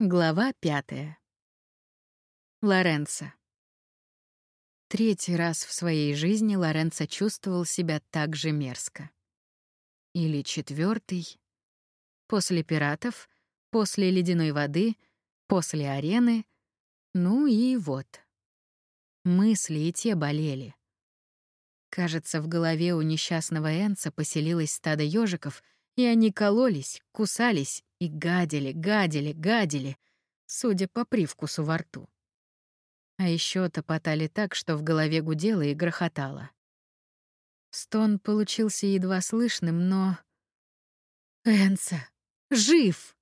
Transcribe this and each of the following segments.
Глава пятая. Лоренцо. Третий раз в своей жизни Лоренцо чувствовал себя так же мерзко. Или четвертый. После пиратов, после ледяной воды, после арены. Ну и вот. Мысли и те болели. Кажется, в голове у несчастного Энца поселилось стадо ежиков, и они кололись, кусались и гадили, гадили, гадили, судя по привкусу во рту. А еще топотали так, что в голове гудело и грохотало. Стон получился едва слышным, но... «Энса! Жив!»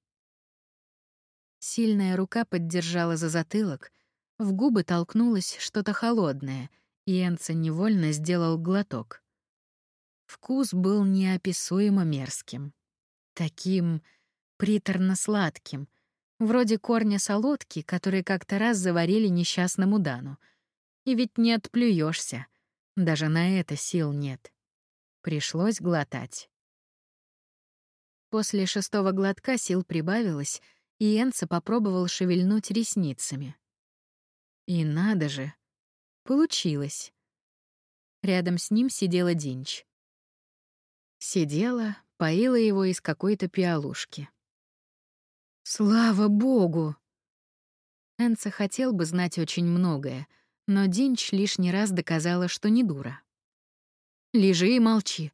Сильная рука поддержала за затылок, в губы толкнулось что-то холодное, и Энца невольно сделал глоток. Вкус был неописуемо мерзким. Таким приторно-сладким, вроде корня солодки, который как-то раз заварили несчастному Дану. И ведь не отплюешься, даже на это сил нет. Пришлось глотать. После шестого глотка сил прибавилось, и Энца попробовал шевельнуть ресницами. И надо же, получилось. Рядом с ним сидела Динч. Сидела, поила его из какой-то пиалушки. Слава богу! Энца хотел бы знать очень многое, но Динч лишний раз доказала, что не дура. Лежи и молчи.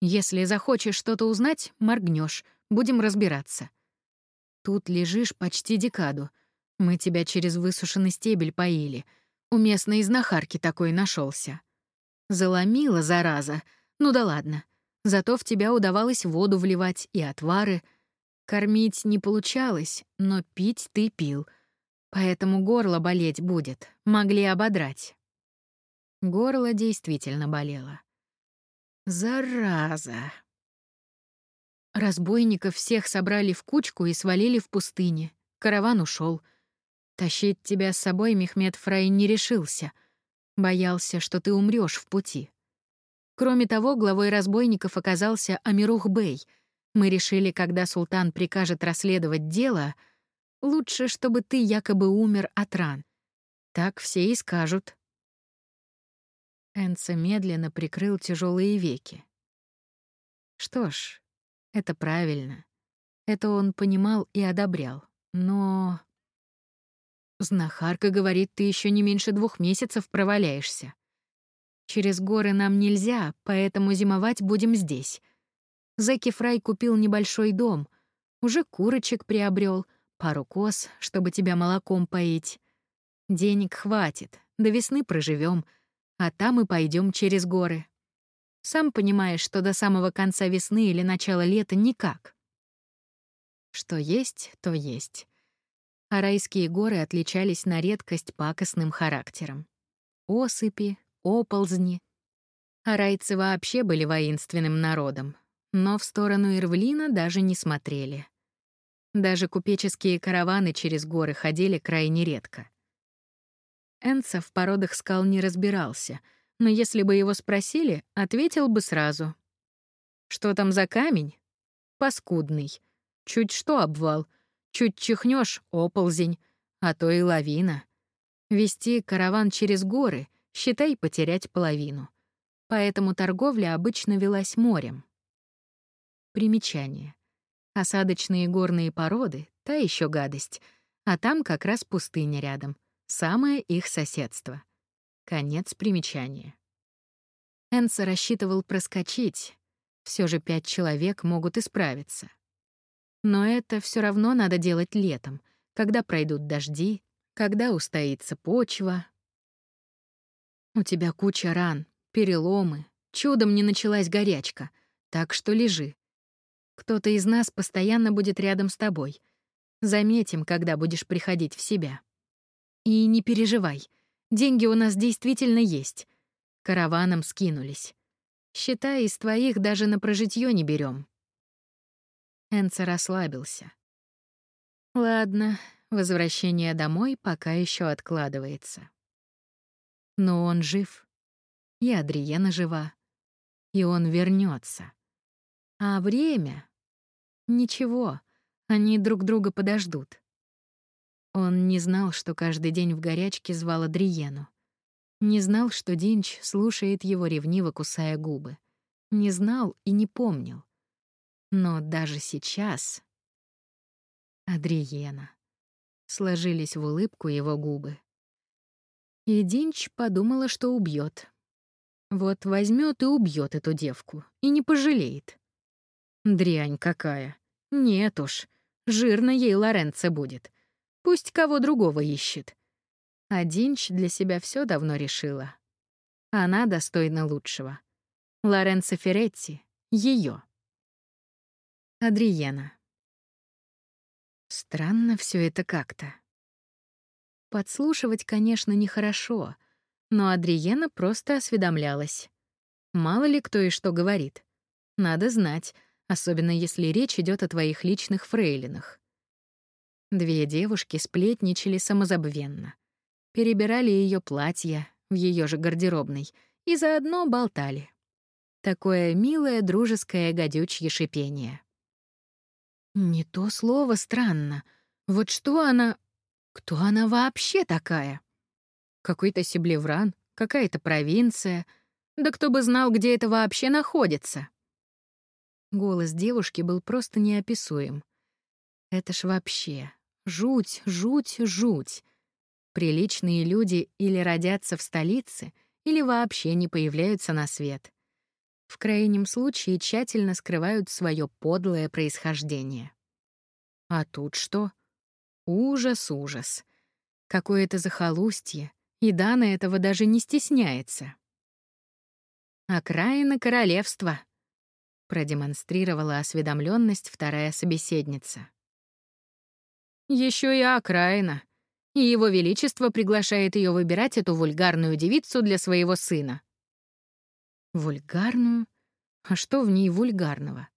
Если захочешь что-то узнать, моргнешь, будем разбираться. Тут лежишь почти декаду. Мы тебя через высушенный стебель поили. У местной знахарки такой нашелся. Заломила, зараза. Ну да ладно. Зато в тебя удавалось воду вливать и отвары — Кормить не получалось, но пить ты пил. Поэтому горло болеть будет, могли ободрать. Горло действительно болело. Зараза. Разбойников всех собрали в кучку и свалили в пустыне. Караван ушел. Тащить тебя с собой Мехмед Фрай не решился. Боялся, что ты умрешь в пути. Кроме того, главой разбойников оказался Амирух Бей — мы решили, когда султан прикажет расследовать дело, лучше, чтобы ты якобы умер от ран. Так все и скажут. Энца медленно прикрыл тяжелые веки. Что ж, это правильно. Это он понимал и одобрял. Но... Знахарка говорит, ты еще не меньше двух месяцев проваляешься. Через горы нам нельзя, поэтому зимовать будем здесь. Зэки Фрай купил небольшой дом, уже курочек приобрел, пару коз, чтобы тебя молоком поить. Денег хватит, до весны проживем, а там и пойдем через горы. Сам понимаешь, что до самого конца весны или начала лета никак. Что есть, то есть. А райские горы отличались на редкость пакостным характером. Осыпи, оползни. Арайцы вообще были воинственным народом, но в сторону Ирвлина даже не смотрели. Даже купеческие караваны через горы ходили крайне редко. Энца в породах скал не разбирался, но если бы его спросили, ответил бы сразу. «Что там за камень?» «Паскудный. Чуть что обвал. Чуть чихнешь — оползень, а то и лавина. Вести караван через горы — считай потерять половину. Поэтому торговля обычно велась морем. Примечание. Осадочные горные породы — та еще гадость, а там как раз пустыня рядом, самое их соседство. Конец примечания. Энса рассчитывал проскочить, все же пять человек могут исправиться. Но это все равно надо делать летом, когда пройдут дожди, когда устоится почва. У тебя куча ран, переломы, чудом не началась горячка, так что лежи. Кто-то из нас постоянно будет рядом с тобой. Заметим, когда будешь приходить в себя. И не переживай, деньги у нас действительно есть. Караваном скинулись. Считай, из твоих даже на прожитье не берем. Энца расслабился. Ладно, возвращение домой пока еще откладывается. Но он жив. И Адриена жива. И он вернется. А время? Ничего, они друг друга подождут. Он не знал, что каждый день в горячке звал Адриену. Не знал, что Динч слушает его ревниво, кусая губы. Не знал и не помнил. Но даже сейчас... Адриена. Сложились в улыбку его губы. И Динч подумала, что убьет. Вот возьмет и убьет эту девку, и не пожалеет. Дрянь какая. Нет уж, жирно ей Лоренцо будет. Пусть кого другого ищет. А Динч для себя все давно решила. Она достойна лучшего. Лоренцо Феретти — ее. Адриена. Странно все это как-то. Подслушивать, конечно, нехорошо, но Адриена просто осведомлялась. Мало ли кто и что говорит. Надо знать, особенно если речь идет о твоих личных фрейлинах. Две девушки сплетничали самозабвенно. Перебирали ее платья в ее же гардеробной и заодно болтали. Такое милое дружеское гадючье шипение. Не то слово странно. Вот что она... Кто она вообще такая? Какой-то Себлевран, какая-то провинция. Да кто бы знал, где это вообще находится. Голос девушки был просто неописуем. Это ж вообще жуть, жуть, жуть. Приличные люди или родятся в столице, или вообще не появляются на свет. В крайнем случае тщательно скрывают свое подлое происхождение. А тут что? Ужас, ужас. Какое-то захолустье, и Дана этого даже не стесняется. «Окраина королевства», продемонстрировала осведомленность вторая собеседница. Еще и окраина. И его величество приглашает ее выбирать эту вульгарную девицу для своего сына. Вульгарную? А что в ней вульгарного?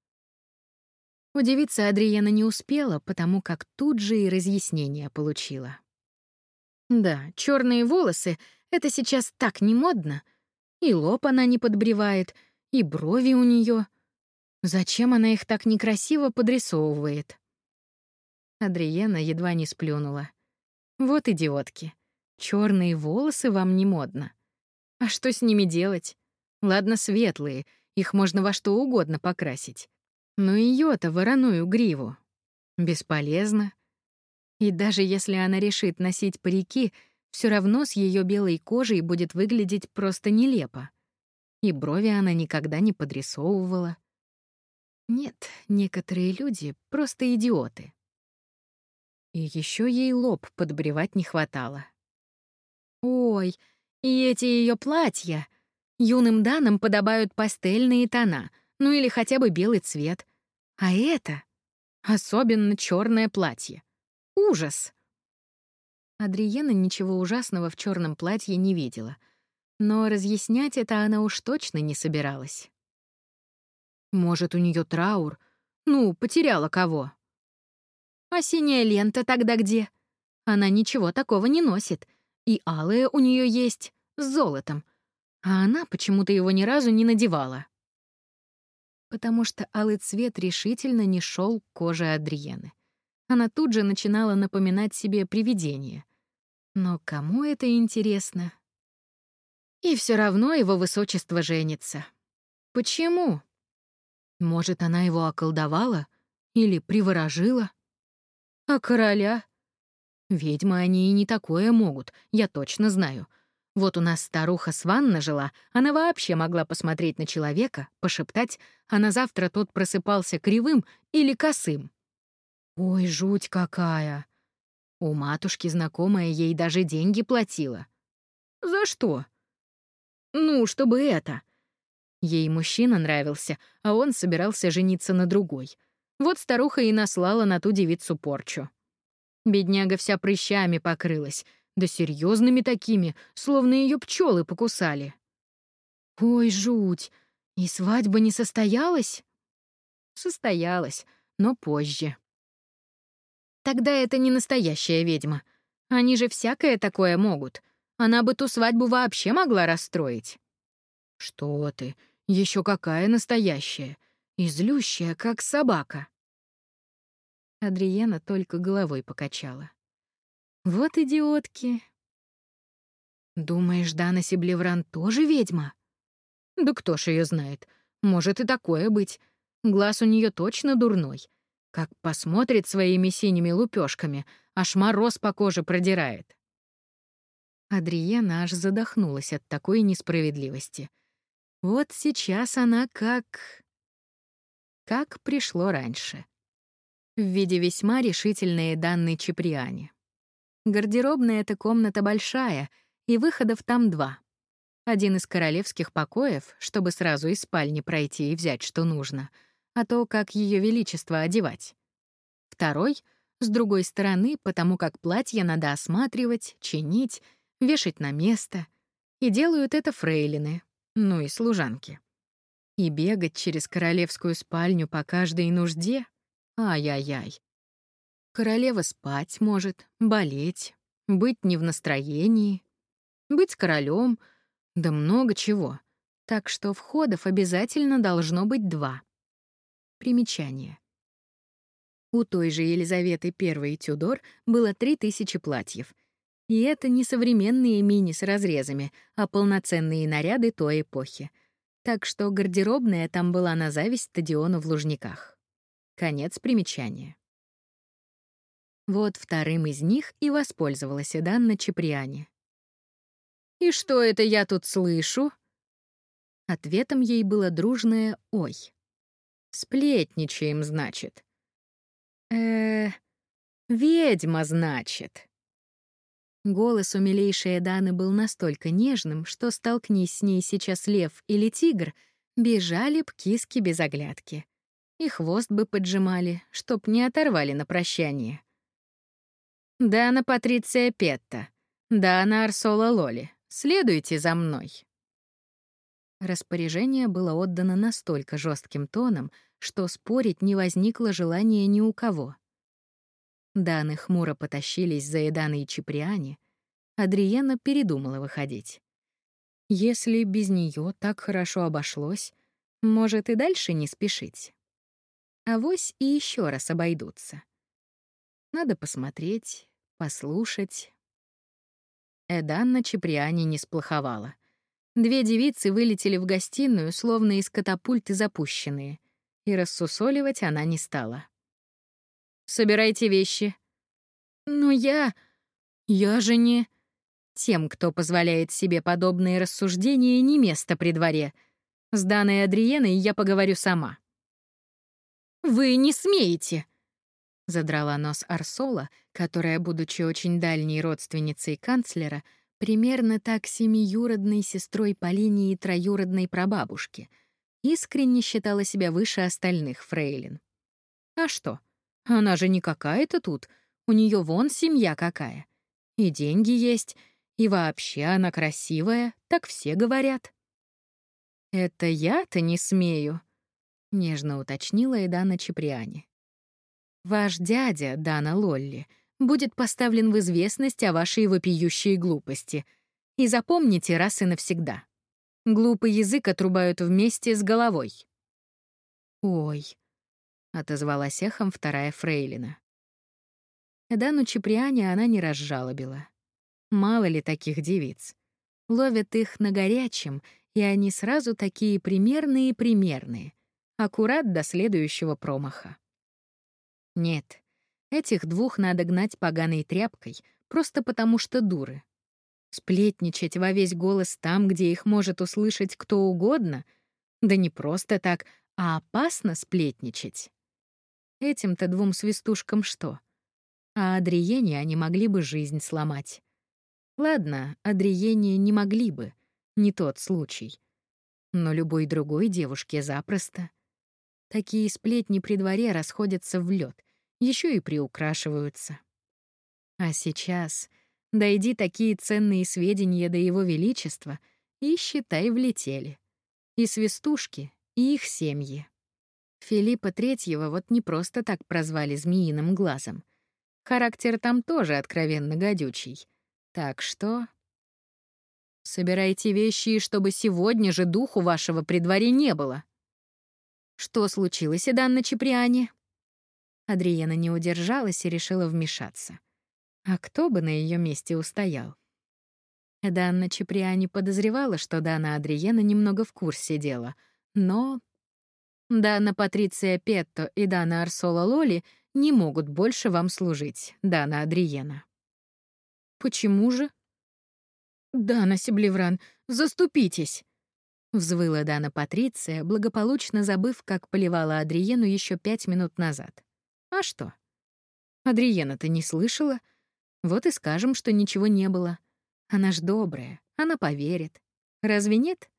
Удивиться Адриена не успела, потому как тут же и разъяснение получила. Да, черные волосы — это сейчас так не модно. И лоб она не подбревает, и брови у нее. Зачем она их так некрасиво подрисовывает? Адриена едва не сплюнула. Вот идиотки. Черные волосы вам не модно. А что с ними делать? Ладно, светлые, их можно во что угодно покрасить. Но ее-то вороную гриву. Бесполезно. И даже если она решит носить парики, все равно с ее белой кожей будет выглядеть просто нелепо. И брови она никогда не подрисовывала. Нет, некоторые люди просто идиоты. И еще ей лоб подбревать не хватало. Ой, и эти ее платья. Юным данам подобают пастельные тона, ну или хотя бы белый цвет. А это особенно черное платье. Ужас! Адриена ничего ужасного в черном платье не видела, но разъяснять это она уж точно не собиралась. Может, у нее траур? Ну, потеряла кого? А синяя лента тогда где? Она ничего такого не носит. И алая у нее есть, с золотом. А она почему-то его ни разу не надевала. Потому что алый цвет решительно не шел к коже Адриены. Она тут же начинала напоминать себе привидение. Но кому это интересно? И все равно его высочество женится. Почему? Может, она его околдовала или приворожила? А короля? Ведьмы они и не такое могут, я точно знаю. Вот у нас старуха Сванна жила, она вообще могла посмотреть на человека, пошептать, а на завтра тот просыпался кривым или косым. Ой, жуть какая! У матушки знакомая ей даже деньги платила. За что? Ну, чтобы это. Ей мужчина нравился, а он собирался жениться на другой. Вот старуха и наслала на ту девицу порчу. Бедняга вся прыщами покрылась, да серьезными такими, словно ее пчелы покусали. Ой, жуть! И свадьба не состоялась? Состоялась, но позже. Тогда это не настоящая ведьма. Они же всякое такое могут. Она бы ту свадьбу вообще могла расстроить. Что ты? Еще какая настоящая. И как собака. Адриена только головой покачала. Вот идиотки. Думаешь, Дана Сиблевран тоже ведьма? Да кто ж ее знает? Может и такое быть. Глаз у нее точно дурной. Как посмотрит своими синими лупешками, аж мороз по коже продирает. Адриена аж задохнулась от такой несправедливости. Вот сейчас она как... Как пришло раньше. В виде весьма решительной данной Чеприане. Гардеробная эта комната большая, и выходов там два. Один из королевских покоев, чтобы сразу из спальни пройти и взять, что нужно, а то, как Ее Величество одевать. Второй — с другой стороны, потому как платье надо осматривать, чинить, вешать на место. И делают это фрейлины, ну и служанки. И бегать через королевскую спальню по каждой нужде? Ай-яй-яй. Королева спать может, болеть, быть не в настроении, быть королем, да много чего. Так что входов обязательно должно быть два. Примечание. У той же Елизаветы I Тюдор было 3000 платьев — и это не современные мини с разрезами, а полноценные наряды той эпохи. Так что гардеробная там была на зависть стадиону в Лужниках. Конец примечания. Вот вторым из них и воспользовалась Данна Чеприане. «И что это я тут слышу?» Ответом ей было дружное «Ой». «Сплетничаем, значит». э ведьма, значит». Голос у милейшей Даны был настолько нежным, что, столкнись с ней сейчас лев или тигр, бежали б киски без оглядки. И хвост бы поджимали, чтоб не оторвали на прощание. «Дана Патриция Петта, Дана Арсола Лоли, следуйте за мной». Распоряжение было отдано настолько жестким тоном, что спорить не возникло желания ни у кого. Даны хмуро потащились за Эданой и Чиприани. Адриена передумала выходить. Если без нее так хорошо обошлось, может и дальше не спешить. Авось и еще раз обойдутся. Надо посмотреть, послушать. Эданна Чиприани не сплоховала. Две девицы вылетели в гостиную, словно из катапульты запущенные, и рассусоливать она не стала. Собирайте вещи». «Но я... я же не...» Тем, кто позволяет себе подобные рассуждения, не место при дворе. С Даной Адриеной я поговорю сама. «Вы не смеете!» Задрала нос Арсола, которая, будучи очень дальней родственницей канцлера, примерно так семиюродной сестрой по линии троюродной прабабушки, искренне считала себя выше остальных фрейлин. А что? Она же не какая-то тут. У нее вон семья какая. И деньги есть, и вообще она красивая, так все говорят. «Это я-то не смею», — нежно уточнила и Дана Чеприани. «Ваш дядя, Дана Лолли, будет поставлен в известность о вашей вопиющей глупости. И запомните раз и навсегда. Глупый язык отрубают вместе с головой». «Ой», отозвалась эхом вторая фрейлина. Эдану Чеприане она не разжалобила. Мало ли таких девиц. Ловят их на горячем, и они сразу такие примерные-примерные, аккурат до следующего промаха. Нет, этих двух надо гнать поганой тряпкой, просто потому что дуры. Сплетничать во весь голос там, где их может услышать кто угодно, да не просто так, а опасно сплетничать. Этим-то двум свистушкам что? А Адриене они могли бы жизнь сломать. Ладно, Адриене не могли бы, не тот случай. Но любой другой девушке запросто. Такие сплетни при дворе расходятся в лед, еще и приукрашиваются. А сейчас дойди такие ценные сведения до его величества, и, считай, влетели. И свистушки, и их семьи. Филиппа Третьего вот не просто так прозвали «змеиным глазом». Характер там тоже откровенно гадючий. Так что... Собирайте вещи, чтобы сегодня же духу вашего при дворе не было. Что случилось, Иданна Чеприане? Адриена не удержалась и решила вмешаться. А кто бы на ее месте устоял? Данна Чеприани подозревала, что Дана Адриена немного в курсе дела, но... Дана Патриция Петто и Дана Арсола Лоли не могут больше вам служить, Дана Адриена. Почему же? Дана Себлевран, заступитесь! Взвыла Дана Патриция, благополучно забыв, как поливала Адриену еще пять минут назад. А что? Адриена-то не слышала? Вот и скажем, что ничего не было. Она ж добрая, она поверит. Разве нет?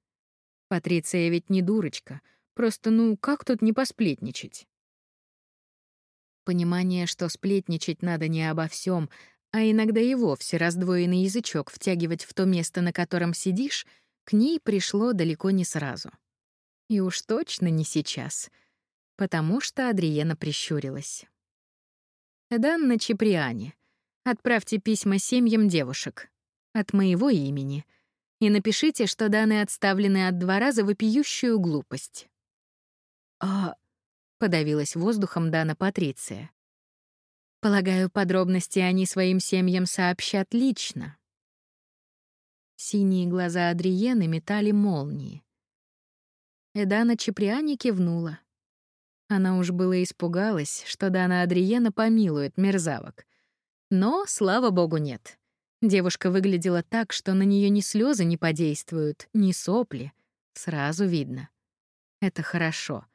Патриция ведь не дурочка. Просто, ну, как тут не посплетничать? Понимание, что сплетничать надо не обо всем, а иногда и вовсе раздвоенный язычок втягивать в то место, на котором сидишь, к ней пришло далеко не сразу. И уж точно не сейчас, потому что Адриена прищурилась. «Данна Чеприани, отправьте письма семьям девушек от моего имени и напишите, что данные отставлены от двора за вопиющую глупость». «А...» — подавилась воздухом Дана Патриция. «Полагаю, подробности они своим семьям сообщат лично». Синие глаза Адриены метали молнии. Эдана Чеприани кивнула. Она уж было испугалась, что Дана Адриена помилует мерзавок. Но, слава богу, нет. Девушка выглядела так, что на нее ни слезы не подействуют, ни сопли. Сразу видно. Это хорошо.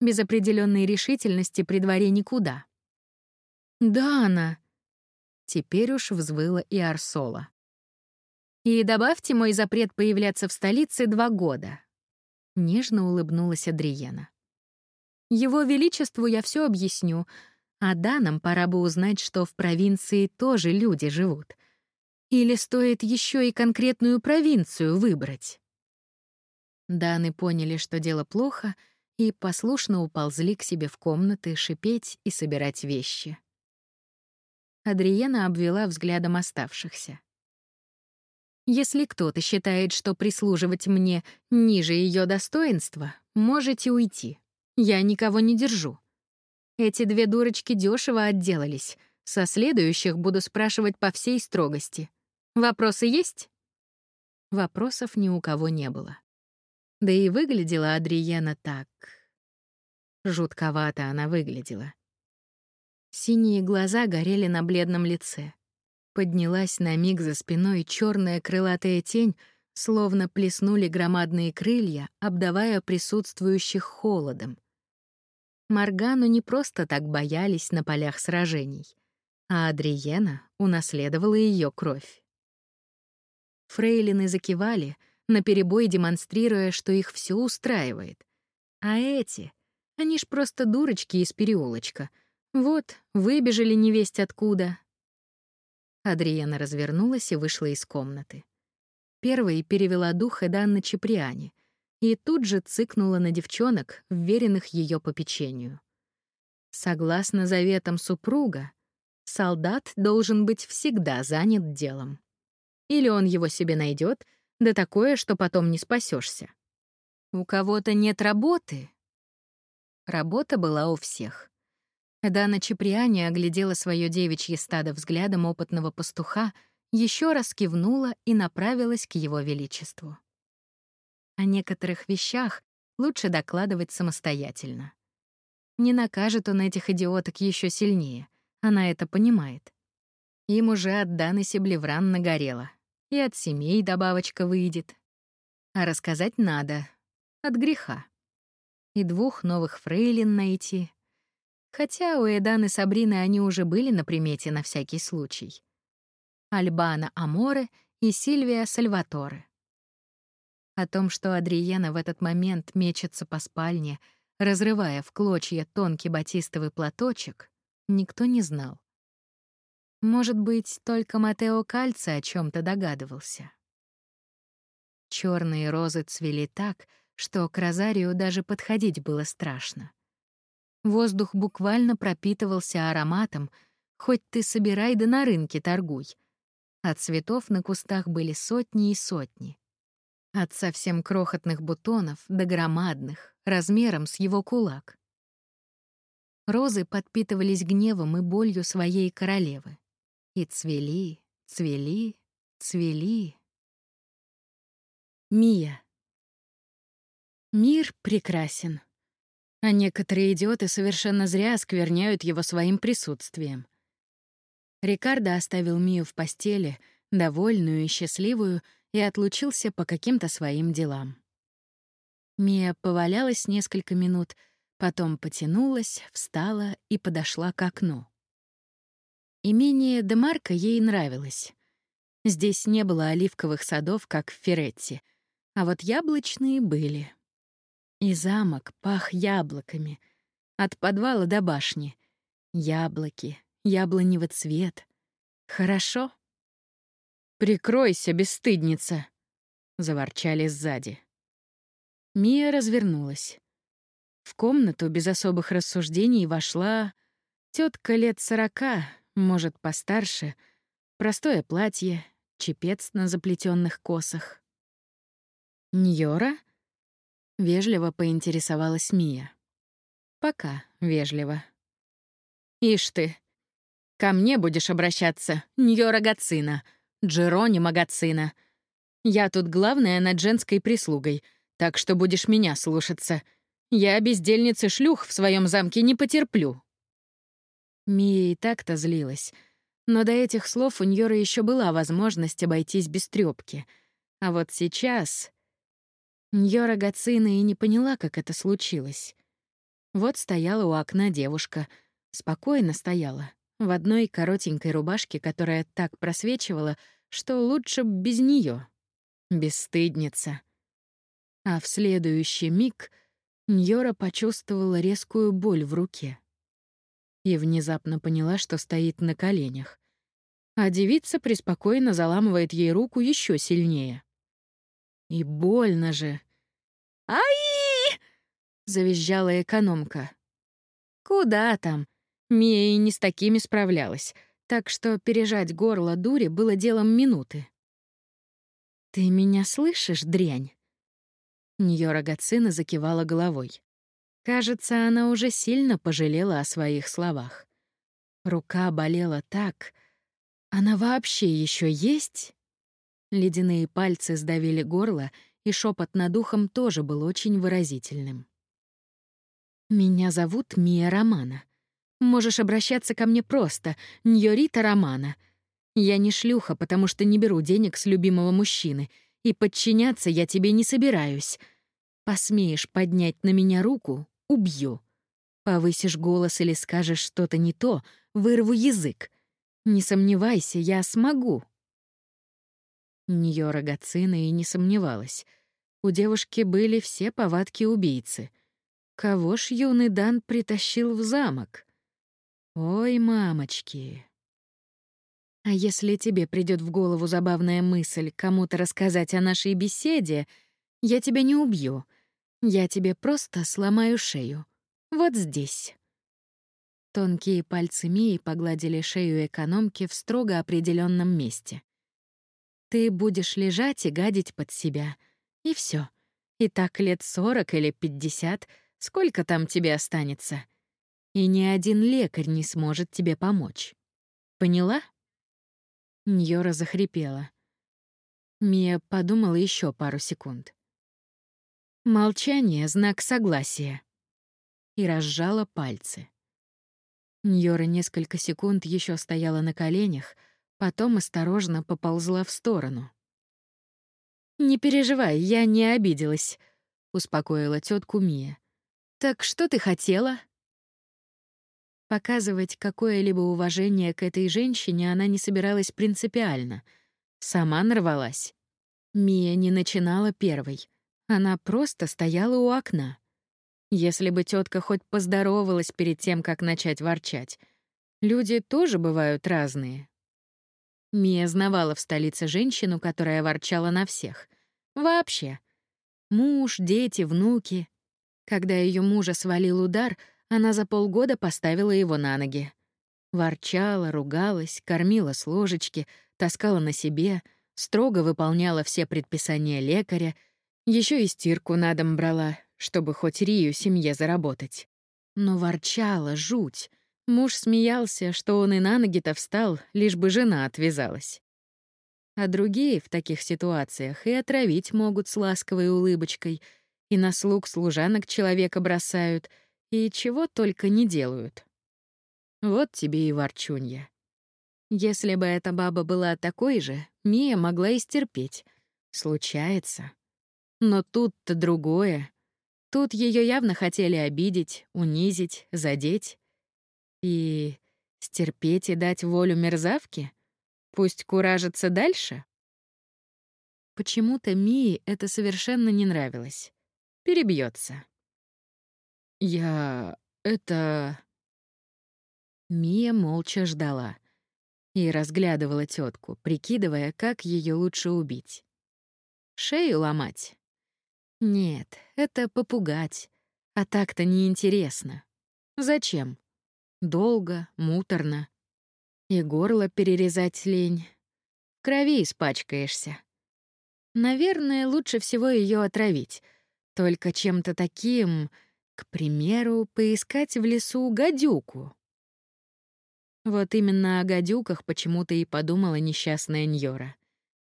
Без определенной решительности при дворе никуда. Да, она. Теперь уж взвыла и Арсола. И добавьте мой запрет появляться в столице два года. Нежно улыбнулась Адриена. Его Величеству я все объясню, а да, нам пора бы узнать, что в провинции тоже люди живут. Или стоит еще и конкретную провинцию выбрать? Даны поняли, что дело плохо, и послушно уползли к себе в комнаты шипеть и собирать вещи. Адриена обвела взглядом оставшихся. «Если кто-то считает, что прислуживать мне ниже ее достоинства, можете уйти». Я никого не держу. Эти две дурочки дешево отделались. Со следующих буду спрашивать по всей строгости. Вопросы есть? Вопросов ни у кого не было. Да и выглядела Адриена так. Жутковато она выглядела. Синие глаза горели на бледном лице. Поднялась на миг за спиной черная крылатая тень, словно плеснули громадные крылья, обдавая присутствующих холодом. Маргану не просто так боялись на полях сражений, а Адриена унаследовала ее кровь. Фрейлины закивали, наперебой демонстрируя, что их все устраивает. А эти, они ж просто дурочки из переулочка. Вот, выбежали невесть откуда. Адриена развернулась и вышла из комнаты. Первой перевела дух Эданна Чеприани, и тут же цыкнула на девчонок, вверенных ее попечению. Согласно заветам супруга, солдат должен быть всегда занят делом. Или он его себе найдет, да такое, что потом не спасешься. У кого-то нет работы. Работа была у всех. Дана Чеприани оглядела свое девичье стадо взглядом опытного пастуха, еще раз кивнула и направилась к его величеству. О некоторых вещах лучше докладывать самостоятельно. Не накажет он этих идиоток еще сильнее, она это понимает. Им уже от Даны Себлевран нагорело, и от семей добавочка выйдет. А рассказать надо, от греха. И двух новых фрейлин найти. Хотя у Эданы и Сабрины они уже были на примете на всякий случай. Альбана Аморе и Сильвия Сальваторе. О том, что Адриена в этот момент мечется по спальне, разрывая в клочья тонкий батистовый платочек, никто не знал. Может быть, только Матео Кальца о чем то догадывался. Черные розы цвели так, что к розарию даже подходить было страшно. Воздух буквально пропитывался ароматом, хоть ты собирай да на рынке торгуй. А цветов на кустах были сотни и сотни. От совсем крохотных бутонов до громадных, размером с его кулак. Розы подпитывались гневом и болью своей королевы. И цвели, цвели, цвели. Мия. Мир прекрасен. А некоторые идиоты совершенно зря оскверняют его своим присутствием. Рикардо оставил Мию в постели, довольную и счастливую, и отлучился по каким-то своим делам. Мия повалялась несколько минут, потом потянулась, встала и подошла к окну. Имение Демарка ей нравилось. Здесь не было оливковых садов, как в Феретти, а вот яблочные были. И замок пах яблоками. От подвала до башни. Яблоки, яблоневый цвет. Хорошо? «Прикройся, бесстыдница!» — заворчали сзади. Мия развернулась. В комнату без особых рассуждений вошла тетка лет сорока, может, постарше, простое платье, чепец на заплетенных косах. «Ньора?» — вежливо поинтересовалась Мия. «Пока вежливо». «Ишь ты! Ко мне будешь обращаться, Ньора Гацина, Джеронима Гацина. Я тут главная над женской прислугой, так что будешь меня слушаться. Я бездельницы шлюх в своем замке не потерплю». Мия и так-то злилась. Но до этих слов у Ньора еще была возможность обойтись без трёпки. А вот сейчас Ньора Гацина и не поняла, как это случилось. Вот стояла у окна девушка, спокойно стояла, в одной коротенькой рубашке, которая так просвечивала, что лучше без нее. Бесстыдница. А в следующий миг Ньора почувствовала резкую боль в руке. И внезапно поняла, что стоит на коленях. А девица преспокойно заламывает ей руку еще сильнее. И больно же. «Ай!» — завизжала экономка. «Куда там?» Мия и не с такими справлялась, так что пережать горло дури было делом минуты. «Ты меня слышишь, дрянь?» Ньора Гацина закивала головой. Кажется, она уже сильно пожалела о своих словах. Рука болела так. Она вообще еще есть? Ледяные пальцы сдавили горло, и шепот над ухом тоже был очень выразительным. «Меня зовут Мия Романа. Можешь обращаться ко мне просто, Ньорита Романа. Я не шлюха, потому что не беру денег с любимого мужчины, и подчиняться я тебе не собираюсь. Посмеешь поднять на меня руку — убью. Повысишь голос или скажешь что-то не то — вырву язык. Не сомневайся, я смогу». Ньора Гацина и не сомневалась. У девушки были все повадки убийцы. Кого ж юный Дан притащил в замок? Ой, мамочки. А если тебе придет в голову забавная мысль кому-то рассказать о нашей беседе, я тебя не убью. Я тебе просто сломаю шею. Вот здесь. Тонкие пальцы Мии погладили шею экономки в строго определенном месте. Ты будешь лежать и гадить под себя. И все. И так лет сорок или пятьдесят, сколько там тебе останется. И ни один лекарь не сможет тебе помочь. Поняла? Ньора захрипела. Мия подумала еще пару секунд. Молчание — знак согласия. И разжала пальцы. Ньора несколько секунд еще стояла на коленях, Потом осторожно поползла в сторону. «Не переживай, я не обиделась», — успокоила тетку Мия. «Так что ты хотела?» Показывать какое-либо уважение к этой женщине она не собиралась принципиально. Сама нарвалась. Мия не начинала первой. Она просто стояла у окна. Если бы тетка хоть поздоровалась перед тем, как начать ворчать. Люди тоже бывают разные, Мия знавала в столице женщину, которая ворчала на всех. Вообще. Муж, дети, внуки. Когда ее мужа свалил удар, она за полгода поставила его на ноги. Ворчала, ругалась, кормила с ложечки, таскала на себе, строго выполняла все предписания лекаря, еще и стирку на дом брала, чтобы хоть Рию семье заработать. Но ворчала жуть, Муж смеялся, что он и на ноги-то встал, лишь бы жена отвязалась. А другие в таких ситуациях и отравить могут с ласковой улыбочкой, и на слуг служанок человека бросают, и чего только не делают. Вот тебе и ворчунья. Если бы эта баба была такой же, Мия могла и стерпеть. Случается. Но тут-то другое. Тут ее явно хотели обидеть, унизить, задеть. И стерпеть и дать волю мерзавке? Пусть куражится дальше? Почему-то Мии это совершенно не нравилось. Перебьется. «Я... это...» Мия молча ждала и разглядывала тетку, прикидывая, как ее лучше убить. Шею ломать? Нет, это попугать. А так-то неинтересно. Зачем? Долго, муторно. И горло перерезать лень. В крови испачкаешься. Наверное, лучше всего ее отравить. Только чем-то таким, к примеру, поискать в лесу гадюку. Вот именно о гадюках почему-то и подумала несчастная Ньора.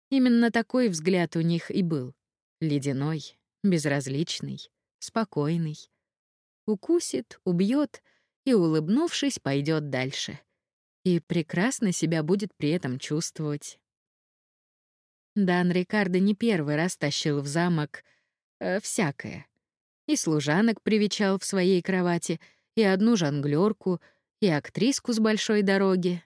Именно такой взгляд у них и был. Ледяной, безразличный, спокойный. Укусит, убьет и, улыбнувшись, пойдет дальше. И прекрасно себя будет при этом чувствовать. Дан Рикардо не первый раз тащил в замок э, всякое. И служанок привечал в своей кровати, и одну жонглёрку, и актриску с большой дороги,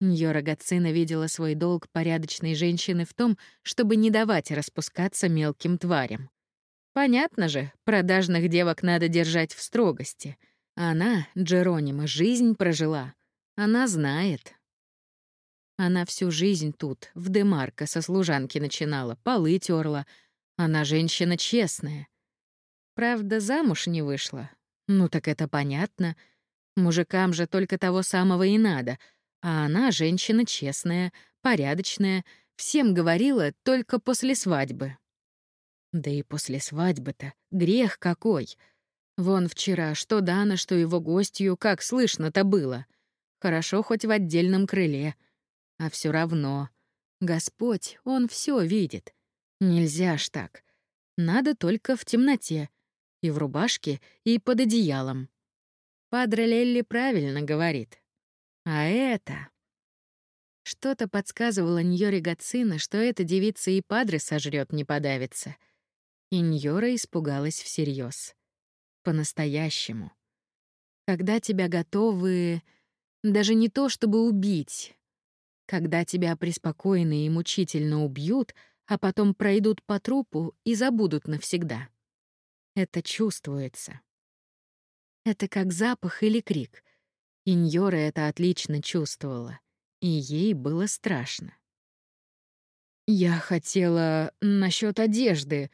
Ньора Гацина видела свой долг порядочной женщины в том, чтобы не давать распускаться мелким тварям. Понятно же, продажных девок надо держать в строгости. Она, Джеронима, жизнь прожила. Она знает. Она всю жизнь тут, в Демарко, со служанки начинала, полы терла. Она женщина честная. Правда, замуж не вышла. Ну так это понятно. Мужикам же только того самого и надо — а она женщина честная, порядочная, всем говорила только после свадьбы. Да и после свадьбы-то грех какой. Вон вчера что Дана, что его гостью, как слышно-то было. Хорошо хоть в отдельном крыле. А все равно. Господь, Он все видит. Нельзя ж так. Надо только в темноте. И в рубашке, и под одеялом. Падре Лелли правильно говорит. А это... Что-то подсказывало Ньоре Гацина, что эта девица и падры сожрет, не подавится. И Ньора испугалась всерьез. По-настоящему. Когда тебя готовы... Даже не то, чтобы убить. Когда тебя преспокойно и мучительно убьют, а потом пройдут по трупу и забудут навсегда. Это чувствуется. Это как запах или крик — Иньора это отлично чувствовала, и ей было страшно. «Я хотела насчет одежды.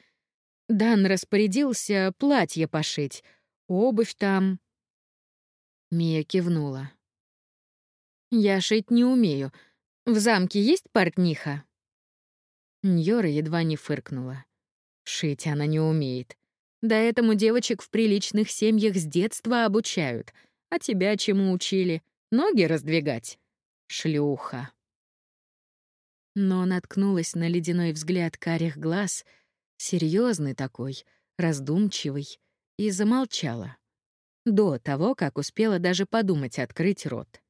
Дан распорядился платье пошить, обувь там». Мия кивнула. «Я шить не умею. В замке есть портниха?» Ньора едва не фыркнула. Шить она не умеет. Да этому девочек в приличных семьях с детства обучают — а тебя чему учили? Ноги раздвигать? Шлюха. Но наткнулась на ледяной взгляд карих глаз, серьезный такой, раздумчивый, и замолчала. До того, как успела даже подумать открыть рот.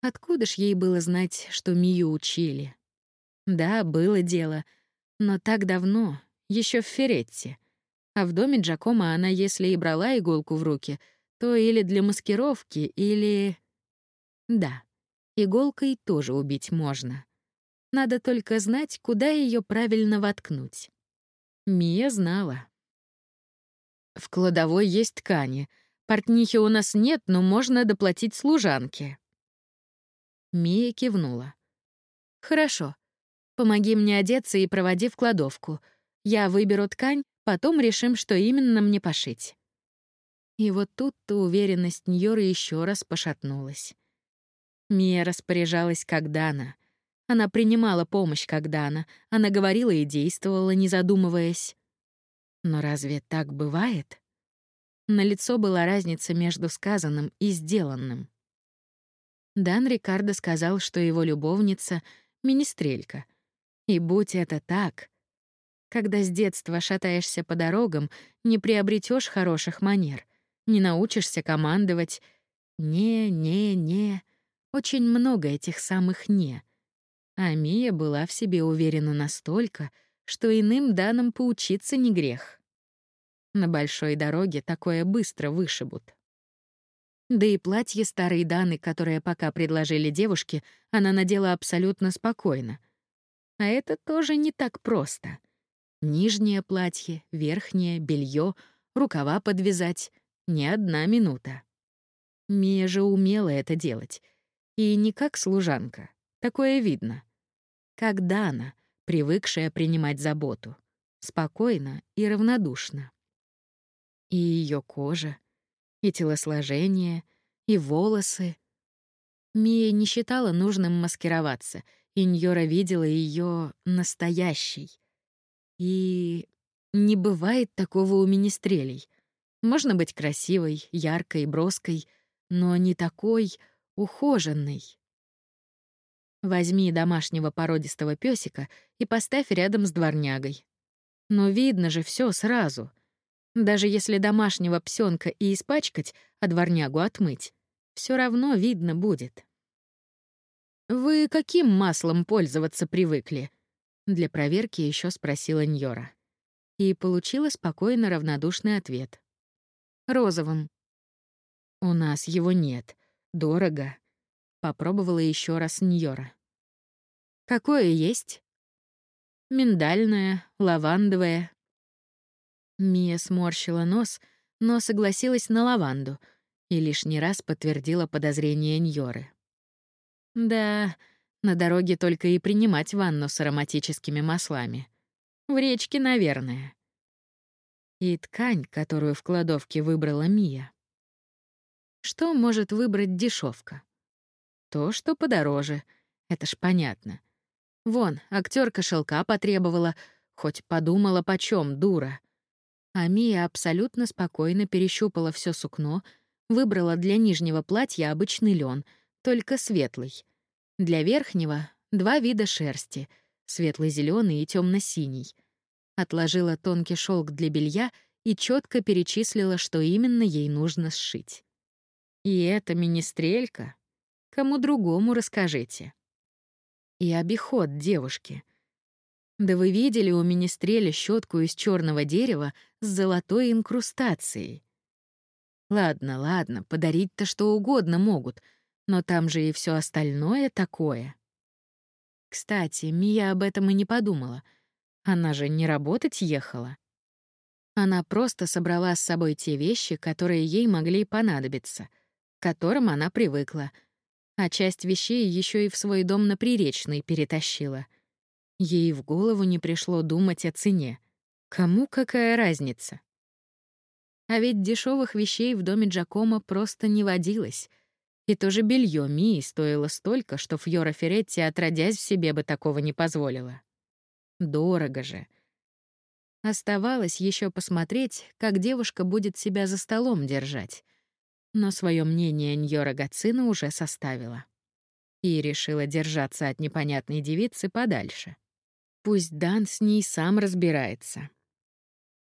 Откуда ж ей было знать, что Мию учили? Да, было дело, но так давно, еще в Феретте. А в доме Джакома она, если и брала иголку в руки — то или для маскировки, или... Да, иголкой тоже убить можно. Надо только знать, куда ее правильно воткнуть. Мия знала. В кладовой есть ткани. Портнихи у нас нет, но можно доплатить служанке. Мия кивнула. Хорошо. Помоги мне одеться и проводи в кладовку. Я выберу ткань, потом решим, что именно мне пошить. И вот тут-то уверенность Ньоры еще раз пошатнулась. Мия распоряжалась как Дана. Она принимала помощь как Дана. Она говорила и действовала, не задумываясь. Но разве так бывает? На лицо была разница между сказанным и сделанным. Дан Рикардо сказал, что его любовница — министрелька. И будь это так, когда с детства шатаешься по дорогам, не приобретешь хороших манер, не научишься командовать. Не, не, не. Очень много этих самых «не». А Мия была в себе уверена настолько, что иным данным поучиться не грех. На большой дороге такое быстро вышибут. Да и платье старой Даны, которое пока предложили девушке, она надела абсолютно спокойно. А это тоже не так просто. Нижнее платье, верхнее, белье, рукава подвязать — не одна минута. Мия же умела это делать. И не как служанка. Такое видно. Как Дана, привыкшая принимать заботу. Спокойно и равнодушно. И ее кожа, и телосложение, и волосы. Мия не считала нужным маскироваться, и Ньора видела ее настоящей. И не бывает такого у министрелей. Можно быть красивой, яркой, броской, но не такой ухоженной. Возьми домашнего породистого песика и поставь рядом с дворнягой. Но видно же все сразу. Даже если домашнего псенка и испачкать, а дворнягу отмыть, все равно видно будет. Вы каким маслом пользоваться привыкли? Для проверки еще спросила Ньора. И получила спокойно равнодушный ответ. Розовым. У нас его нет. Дорого. Попробовала еще раз Ньора. Какое есть? Миндальное, лавандовое. Мия сморщила нос, но согласилась на лаванду и лишний раз подтвердила подозрение Ньоры. Да, на дороге только и принимать ванну с ароматическими маслами. В речке, наверное. И ткань, которую в кладовке выбрала Мия. Что может выбрать дешевка? То, что подороже. Это ж понятно. Вон, актерка шелка потребовала, хоть подумала, почем, дура. А Мия абсолютно спокойно перещупала все сукно, выбрала для нижнего платья обычный лен, только светлый — для верхнего — два вида шерсти — светло-зеленый и темно синий Отложила тонкий шелк для белья и четко перечислила, что именно ей нужно сшить. И это министрелька? Кому другому расскажите. И обиход девушки. Да вы видели у министреля щетку из черного дерева с золотой инкрустацией? Ладно, ладно, подарить-то что угодно могут — но там же и все остальное такое. Кстати, Мия об этом и не подумала. Она же не работать ехала. Она просто собрала с собой те вещи, которые ей могли понадобиться, к которым она привыкла, а часть вещей еще и в свой дом на Приречный перетащила. Ей в голову не пришло думать о цене. Кому какая разница? А ведь дешевых вещей в доме Джакомо просто не водилось — и тоже белье Мии стоило столько, что Фьора Феретти отродясь в себе бы такого не позволила. Дорого же. Оставалось еще посмотреть, как девушка будет себя за столом держать. Но свое мнение Ньора Гацина уже составила. И решила держаться от непонятной девицы подальше. Пусть Дан с ней сам разбирается.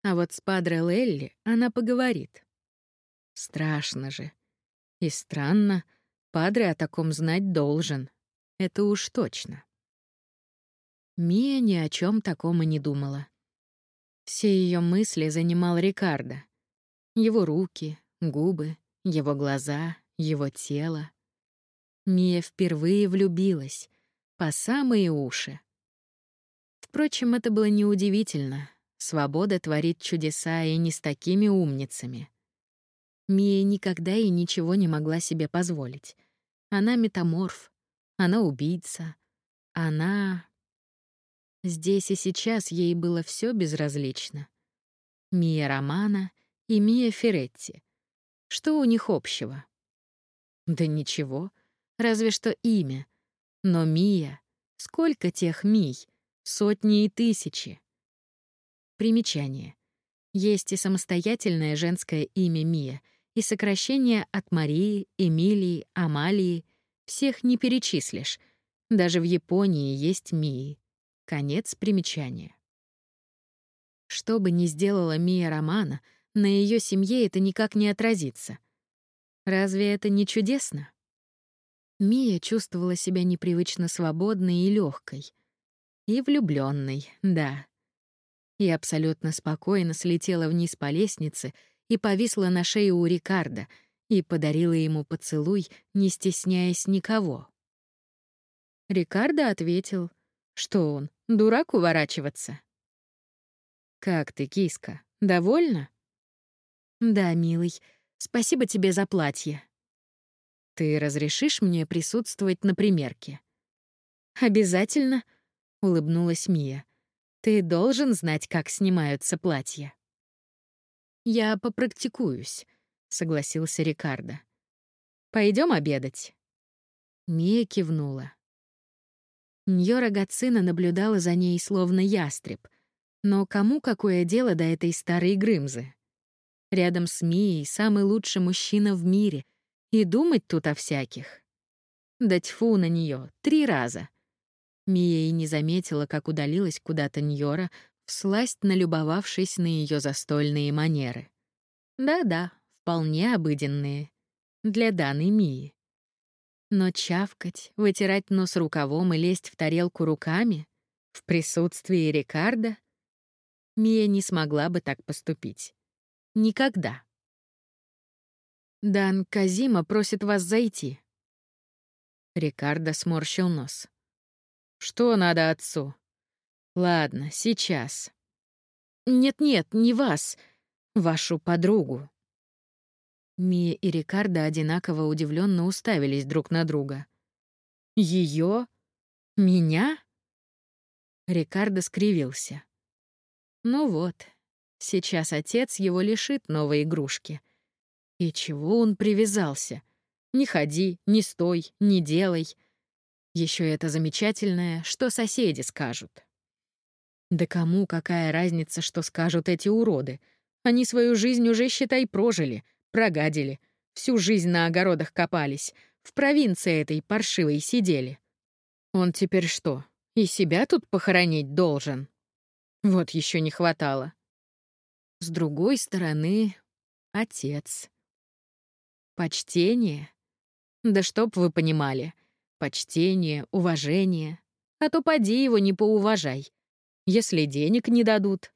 А вот с Падре Лелли она поговорит. Страшно же. И странно, Падре о таком знать должен. Это уж точно. Мия ни о чем таком и не думала. Все ее мысли занимал Рикардо. Его руки, губы, его глаза, его тело. Мия впервые влюбилась, по самые уши. Впрочем, это было неудивительно. Свобода творит чудеса и не с такими умницами. Мия никогда и ничего не могла себе позволить. Она метаморф, она убийца, она... Здесь и сейчас ей было все безразлично. Мия Романа и Мия Феретти. Что у них общего? Да ничего, разве что имя. Но Мия... Сколько тех Мий? Сотни и тысячи. Примечание. Есть и самостоятельное женское имя Мия, и сокращение от Марии, Эмилии, Амалии. Всех не перечислишь. Даже в Японии есть Мии. Конец примечания. Что бы ни сделала Мия Романа, на ее семье это никак не отразится. Разве это не чудесно? Мия чувствовала себя непривычно свободной и легкой. И влюбленной, да. И абсолютно спокойно слетела вниз по лестнице и повисла на шее у Рикардо и подарила ему поцелуй, не стесняясь никого. Рикардо ответил, что он, дурак уворачиваться. «Как ты, киска, довольна?» «Да, милый, спасибо тебе за платье». «Ты разрешишь мне присутствовать на примерке?» «Обязательно», — улыбнулась Мия. «Ты должен знать, как снимаются платья». «Я попрактикуюсь», — согласился Рикардо. Пойдем обедать?» Мия кивнула. Ньора Гацина наблюдала за ней словно ястреб. Но кому какое дело до этой старой Грымзы? Рядом с Мией самый лучший мужчина в мире. И думать тут о всяких. Да тьфу на нее три раза. Мия и не заметила, как удалилась куда-то Ньора, всласть налюбовавшись на ее застольные манеры. Да-да, вполне обыденные. Для данной Мии. Но чавкать, вытирать нос рукавом и лезть в тарелку руками в присутствии Рикардо Мия не смогла бы так поступить. Никогда. «Дан Казима просит вас зайти». Рикардо сморщил нос. «Что надо отцу?» «Ладно, сейчас». «Нет-нет, не вас, вашу подругу». Мия и Рикардо одинаково удивленно уставились друг на друга. Ее? Меня? Рикардо скривился. Ну вот, сейчас отец его лишит новой игрушки. И чего он привязался? Не ходи, не стой, не делай. Еще это замечательное, что соседи скажут. Да кому какая разница, что скажут эти уроды? Они свою жизнь уже, считай, прожили — Прогадили. Всю жизнь на огородах копались. В провинции этой паршивой сидели. Он теперь что, и себя тут похоронить должен? Вот еще не хватало. С другой стороны, отец. Почтение? Да чтоб вы понимали. Почтение, уважение. А то поди его не поуважай. Если денег не дадут,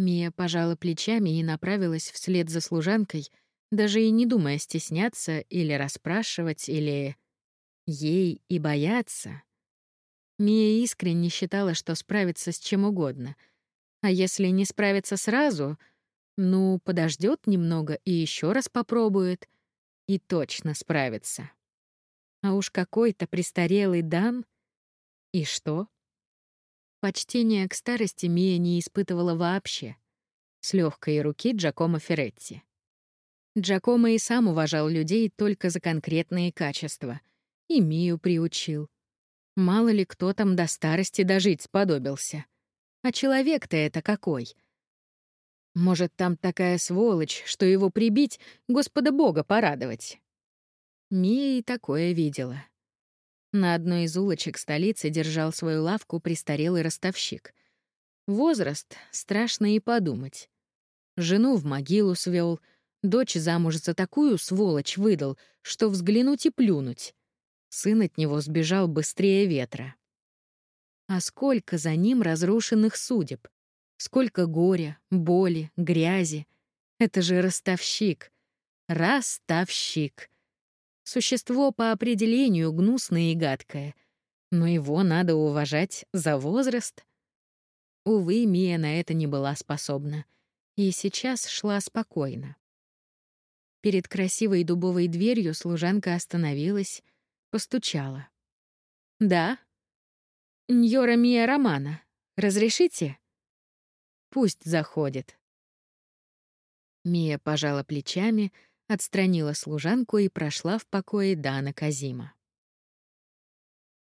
Мия пожала плечами и направилась вслед за служанкой, даже и не думая стесняться или расспрашивать, или... Ей и бояться. Мия искренне считала, что справится с чем угодно. А если не справится сразу, ну, подождет немного и еще раз попробует. И точно справится. А уж какой-то престарелый Дан... И что? Почтения к старости Мия не испытывала вообще. С легкой руки Джакомо Феретти. Джакомо и сам уважал людей только за конкретные качества. И Мию приучил. Мало ли кто там до старости дожить сподобился. А человек-то это какой? Может, там такая сволочь, что его прибить, Господа Бога порадовать? Мия и такое видела. На одной из улочек столицы держал свою лавку престарелый ростовщик. Возраст — страшно и подумать. Жену в могилу свел, дочь замуж за такую сволочь выдал, что взглянуть и плюнуть. Сын от него сбежал быстрее ветра. А сколько за ним разрушенных судеб, сколько горя, боли, грязи. Это же ростовщик. Ростовщик. Существо по определению гнусное и гадкое, но его надо уважать за возраст. Увы, Мия на это не была способна, и сейчас шла спокойно. Перед красивой дубовой дверью служанка остановилась, постучала. «Да?» «Ньора Мия Романа, разрешите?» «Пусть заходит». Мия пожала плечами, — отстранила служанку и прошла в покое Дана Казима.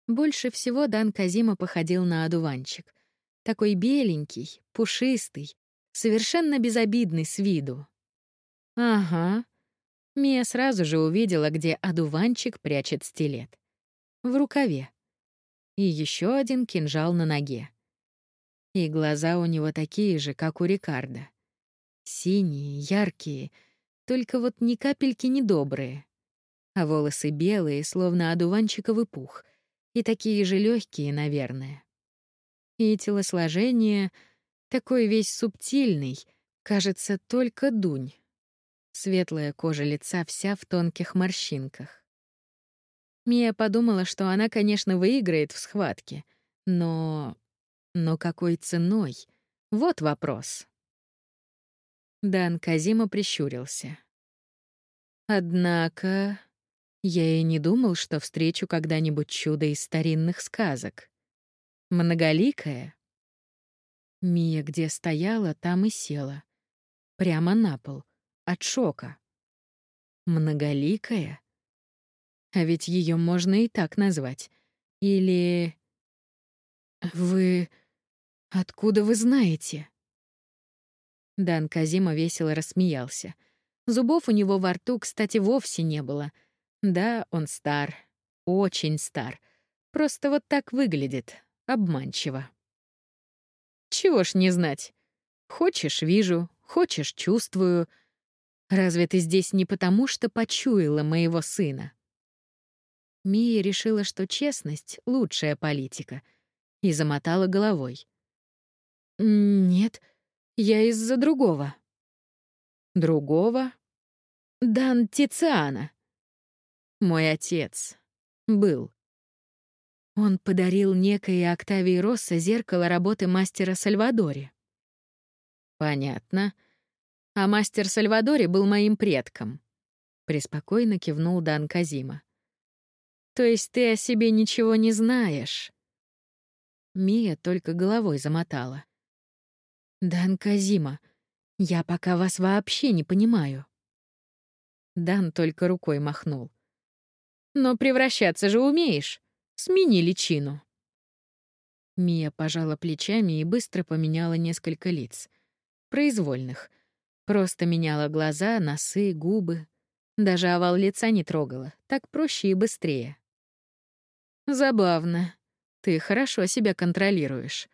Больше всего Дан Казима походил на одуванчик. Такой беленький, пушистый, совершенно безобидный с виду. Ага. Мия сразу же увидела, где одуванчик прячет стилет. В рукаве. И еще один кинжал на ноге. И глаза у него такие же, как у Рикардо. Синие, яркие, только вот ни капельки недобрые. А волосы белые, словно одуванчиковый пух, и такие же легкие, наверное. И телосложение такой весь субтильный, кажется, только дунь. Светлая кожа лица вся в тонких морщинках. Мия подумала, что она, конечно, выиграет в схватке, но... Но какой ценой? Вот вопрос. Дан Казима прищурился. Однако я и не думал, что встречу когда-нибудь чудо из старинных сказок. Многоликое. Мия где стояла, там и села. Прямо на пол, от шока. Многоликая? А ведь ее можно и так назвать. Или... Вы... Откуда вы знаете? Дан Казима весело рассмеялся. Зубов у него во рту, кстати, вовсе не было. Да, он стар. Очень стар. Просто вот так выглядит. Обманчиво. Чего ж не знать? Хочешь — вижу, хочешь — чувствую. Разве ты здесь не потому, что почуяла моего сына? Мия решила, что честность — лучшая политика, и замотала головой. «Нет, я из-за другого». «Другого?» «Дан Тициана». «Мой отец. Был». Он подарил некой Октавии Росса зеркало работы мастера Сальвадори. «Понятно. А мастер Сальвадори был моим предком», — преспокойно кивнул Дан Казима. «То есть ты о себе ничего не знаешь?» Мия только головой замотала. «Дан Казима, я пока вас вообще не понимаю». Дан только рукой махнул. «Но превращаться же умеешь. Смени личину». Мия пожала плечами и быстро поменяла несколько лиц. Произвольных. Просто меняла глаза, носы, губы. Даже овал лица не трогала. Так проще и быстрее. «Забавно. Ты хорошо себя контролируешь».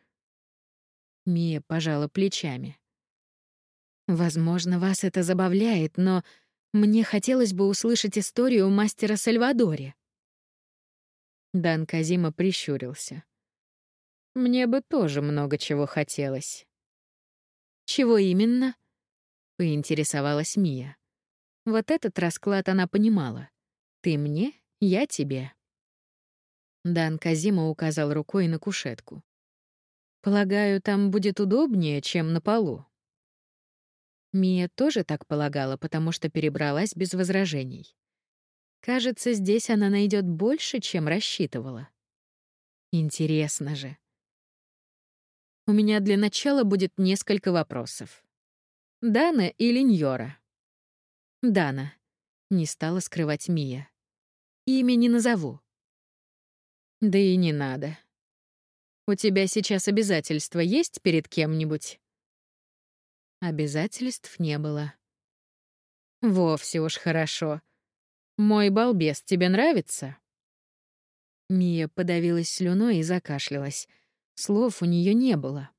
Мия пожала плечами. «Возможно, вас это забавляет, но мне хотелось бы услышать историю мастера Сальвадоре». Дан Казима прищурился. «Мне бы тоже много чего хотелось». «Чего именно?» — поинтересовалась Мия. Вот этот расклад она понимала. «Ты мне, я тебе». Дан Казима указал рукой на кушетку. «Полагаю, там будет удобнее, чем на полу». Мия тоже так полагала, потому что перебралась без возражений. Кажется, здесь она найдет больше, чем рассчитывала. Интересно же. У меня для начала будет несколько вопросов. Дана или Ньора? Дана. Не стала скрывать Мия. Имя не назову. Да и не надо. У тебя сейчас обязательства есть перед кем-нибудь? Обязательств не было. Вовсе уж хорошо. Мой балбес тебе нравится? Мия подавилась слюной и закашлялась. Слов у нее не было.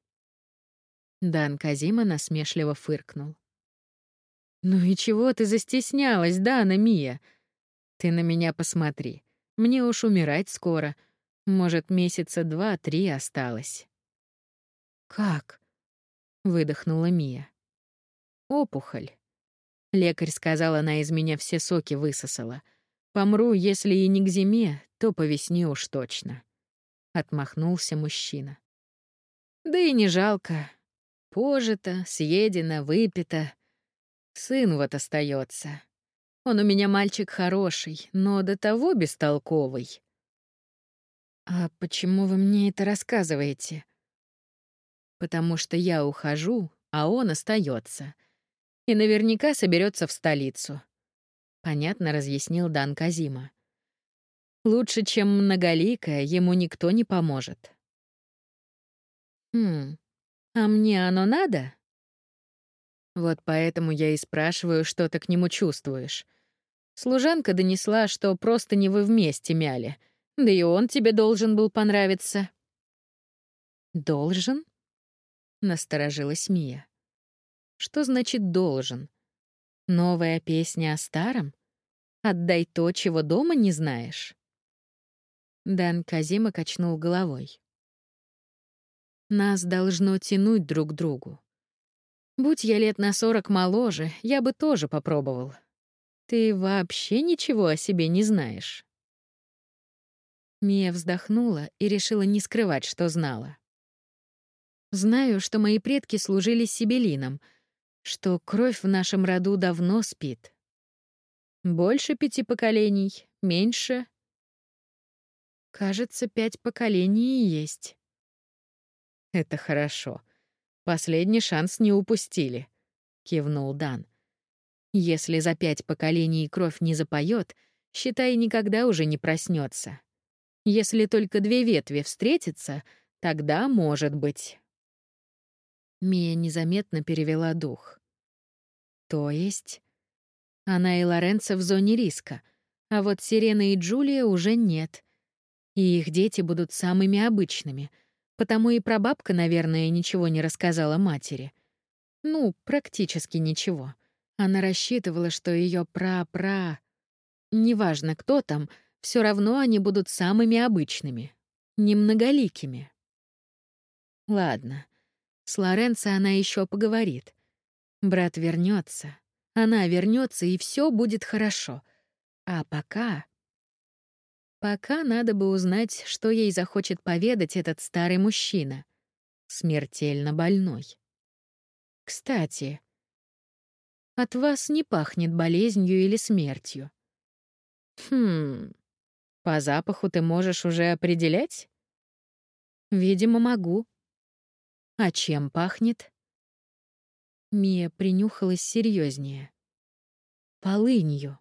Дан Казима насмешливо фыркнул. «Ну и чего ты застеснялась, Дана Мия? Ты на меня посмотри. Мне уж умирать скоро. Может, месяца два-три осталось». «Как?» — выдохнула Мия. «Опухоль. Лекарь сказал, она из меня все соки высосала. Помру, если и не к зиме, то по весне уж точно. Отмахнулся мужчина. Да и не жалко. Пожито, съедено, выпито. Сын вот остается. Он у меня мальчик хороший, но до того бестолковый. А почему вы мне это рассказываете? Потому что я ухожу, а он остается и наверняка соберется в столицу. Понятно разъяснил Дан Казима. Лучше, чем многоликая, ему никто не поможет. Хм, а мне оно надо? Вот поэтому я и спрашиваю, что ты к нему чувствуешь. Служанка донесла, что просто не вы вместе мяли. Да и он тебе должен был понравиться. «Должен?» — насторожилась Мия. «Что значит «должен»? Новая песня о старом? Отдай то, чего дома не знаешь?» Дан Казима качнул головой. «Нас должно тянуть друг к другу. Будь я лет на сорок моложе, я бы тоже попробовал. Ты вообще ничего о себе не знаешь». Мия вздохнула и решила не скрывать, что знала. Знаю, что мои предки служили сибелином, что кровь в нашем роду давно спит. Больше пяти поколений, меньше. Кажется, пять поколений есть. Это хорошо. Последний шанс не упустили, кивнул Дан. Если за пять поколений кровь не запоет, считай, никогда уже не проснется. Если только две ветви встретятся, тогда может быть. Мия незаметно перевела дух. То есть... Она и Лоренцо в зоне риска, а вот Сирена и Джулия уже нет. И их дети будут самыми обычными, потому и прабабка, наверное, ничего не рассказала матери. Ну, практически ничего. Она рассчитывала, что ее пра-пра... Неважно, кто там, все равно они будут самыми обычными, немноголикими. Ладно, с Лоренцо она еще поговорит. Брат вернется, она вернется, и все будет хорошо. А пока... Пока надо бы узнать, что ей захочет поведать этот старый мужчина. Смертельно больной. Кстати, от вас не пахнет болезнью или смертью. Хм, по запаху ты можешь уже определять? Видимо, могу. А чем пахнет? Мия принюхалась серьезнее. Полынью.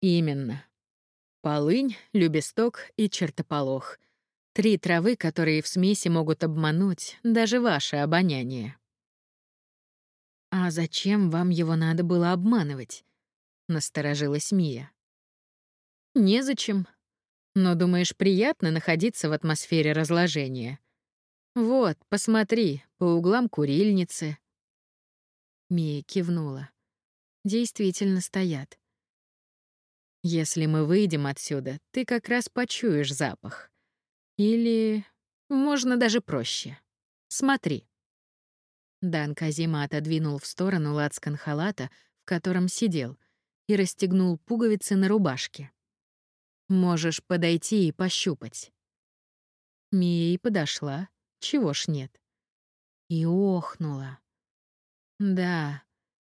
Именно. Полынь, любесток и чертополох. Три травы, которые в смеси могут обмануть даже ваше обоняние. «А зачем вам его надо было обманывать?» — насторожилась Мия. «Незачем. Но, думаешь, приятно находиться в атмосфере разложения? Вот, посмотри, по углам курильницы. Мия кивнула. Действительно стоят. Если мы выйдем отсюда, ты как раз почуешь запах. Или можно даже проще. Смотри. Дан Казима отодвинул в сторону лацкан халата, в котором сидел, и расстегнул пуговицы на рубашке. Можешь подойти и пощупать. Мия и подошла, чего ж нет? И охнула. Да,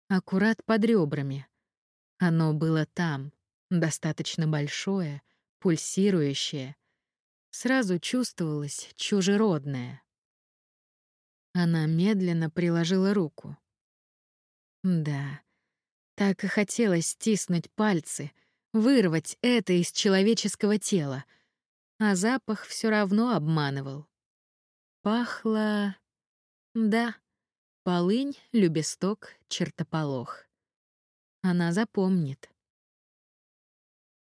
аккурат под ребрами. Оно было там, достаточно большое, пульсирующее. Сразу чувствовалось чужеродное. Она медленно приложила руку. Да, так и хотелось стиснуть пальцы, вырвать это из человеческого тела, а запах все равно обманывал. Пахло... Да, полынь, любесток, чертополох. Она запомнит.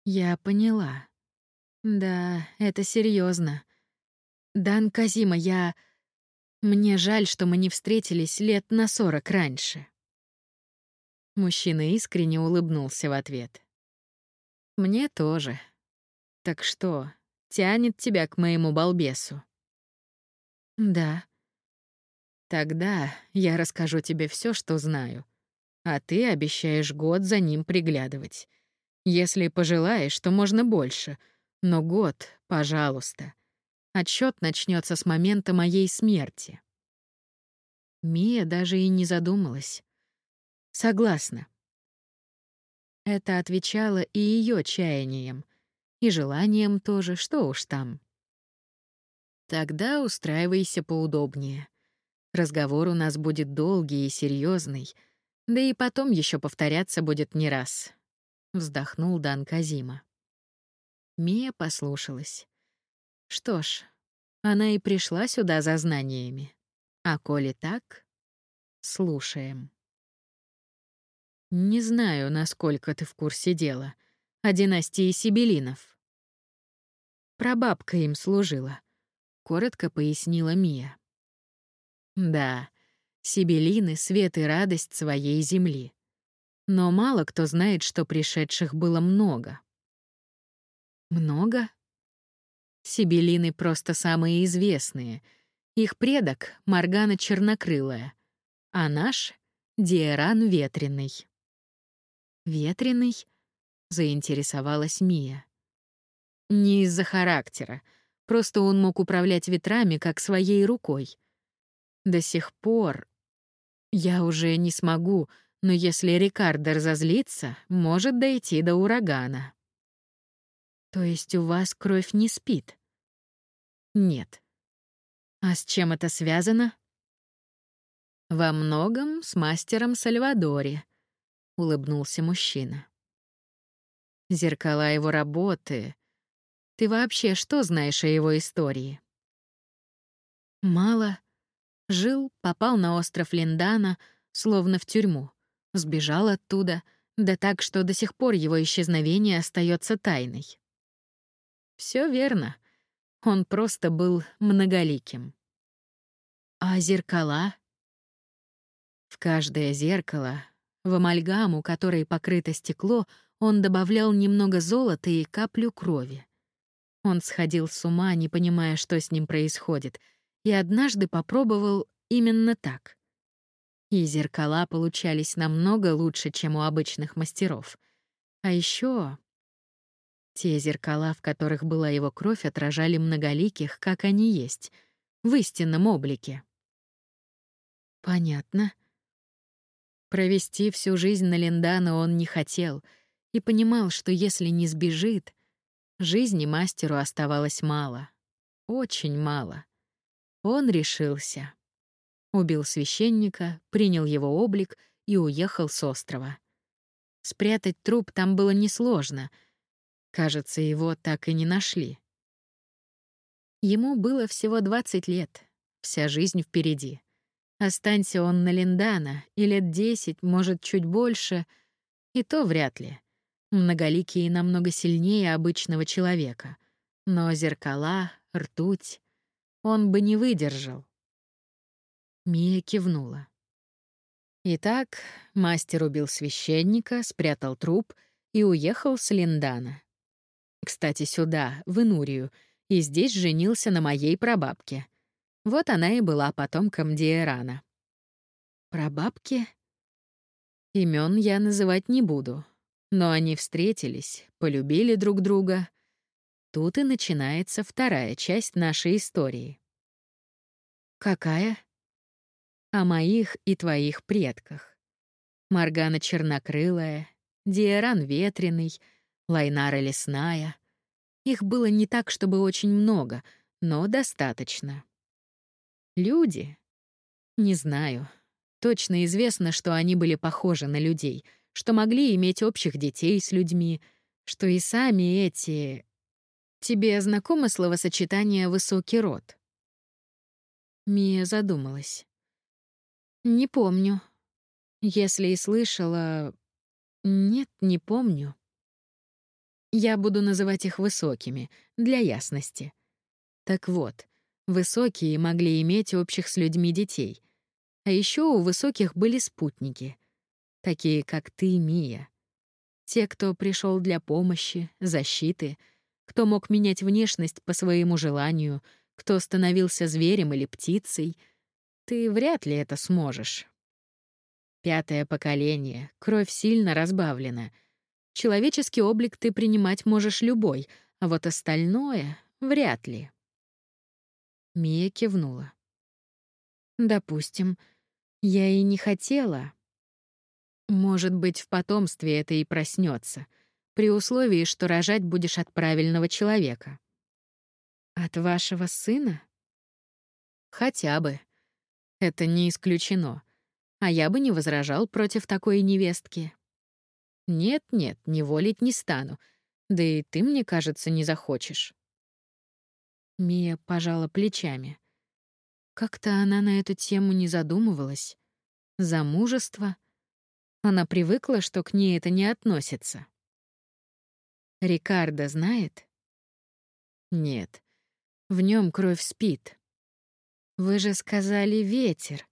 Я поняла. Да, это серьезно. Дан Казима, я... Мне жаль, что мы не встретились лет на сорок раньше. Мужчина искренне улыбнулся в ответ. Мне тоже. Так что, тянет тебя к моему балбесу? Да. Тогда я расскажу тебе все, что знаю. А ты обещаешь год за ним приглядывать. Если пожелаешь, то можно больше. Но год, пожалуйста. Отсчет начнется с момента моей смерти. Мия даже и не задумалась. Согласна. Это отвечало и ее чаянием, и желанием тоже, что уж там. Тогда устраивайся поудобнее. Разговор у нас будет долгий и серьезный, да и потом еще повторяться будет не раз. Вздохнул Дан Казима. Мия послушалась. Что ж, она и пришла сюда за знаниями. А коли так, слушаем. Не знаю, насколько ты в курсе дела. О династии Сибелинов. Прабабка им служила, коротко пояснила Мия. Да, Сибелины — свет и радость своей земли. Но мало кто знает, что пришедших было много. Много? Сибелины просто самые известные. Их предок — Маргана Чернокрылая, а наш — Диэран Ветреный. «Ветреный?» — заинтересовалась Мия. Не из-за характера, просто он мог управлять ветрами как своей рукой. До сих пор я уже не смогу, но если Рикардо разозлится, может дойти до урагана. То есть у вас кровь не спит? Нет. А с чем это связано? Во многом с мастером Сальвадори, улыбнулся мужчина. Зеркала его работы. Ты вообще что знаешь о его истории? Мало. Жил, попал на остров Линдана, словно в тюрьму. Сбежал оттуда, да так, что до сих пор его исчезновение остается тайной. Все верно. Он просто был многоликим. А зеркала? В каждое зеркало, в амальгаму, которой покрыто стекло, он добавлял немного золота и каплю крови. Он сходил с ума, не понимая, что с ним происходит, и однажды попробовал именно так. И зеркала получались намного лучше, чем у обычных мастеров. А еще те зеркала, в которых была его кровь, отражали многоликих, как они есть, в истинном облике. Понятно. Провести всю жизнь на Линдана он не хотел и понимал, что если не сбежит, жизни мастеру оставалось мало. Очень мало. Он решился. Убил священника, принял его облик и уехал с острова. Спрятать труп там было несложно. Кажется, его так и не нашли. Ему было всего 20 лет, вся жизнь впереди. Останься он на Линдана, и лет десять, может, чуть больше, и то вряд ли. Многоликие намного сильнее обычного человека. Но зеркала, ртуть он бы не выдержал. Мия кивнула. Итак, мастер убил священника, спрятал труп и уехал с Линдана. Кстати, сюда, в Инурию, и здесь женился на моей прабабке. Вот она и была потомком Диэрана. Прабабки? Имен я называть не буду, но они встретились, полюбили друг друга. Тут и начинается вторая часть нашей истории. Какая? о моих и твоих предках. Маргана Чернокрылая, Диаран Ветреный, Лайнара Лесная. Их было не так, чтобы очень много, но достаточно. Люди? Не знаю. Точно известно, что они были похожи на людей, что могли иметь общих детей с людьми, что и сами эти... Тебе знакомо словосочетание «высокий род»? Мия задумалась. Не помню. Если и слышала... Нет, не помню. Я буду называть их высокими, для ясности. Так вот, высокие могли иметь общих с людьми детей. А еще у высоких были спутники. Такие, как ты, Мия. Те, кто пришел для помощи, защиты, кто мог менять внешность по своему желанию, кто становился зверем или птицей — ты вряд ли это сможешь. Пятое поколение, кровь сильно разбавлена. Человеческий облик ты принимать можешь любой, а вот остальное — вряд ли. Мия кивнула. Допустим, я и не хотела. Может быть, в потомстве это и проснется, при условии, что рожать будешь от правильного человека. От вашего сына? Хотя бы. Это не исключено. А я бы не возражал против такой невестки. Нет-нет, не волить не стану. Да и ты, мне кажется, не захочешь. Мия пожала плечами. Как-то она на эту тему не задумывалась. Замужество? Она привыкла, что к ней это не относится. Рикардо знает? Нет, в нем кровь спит. Вы же сказали ветер.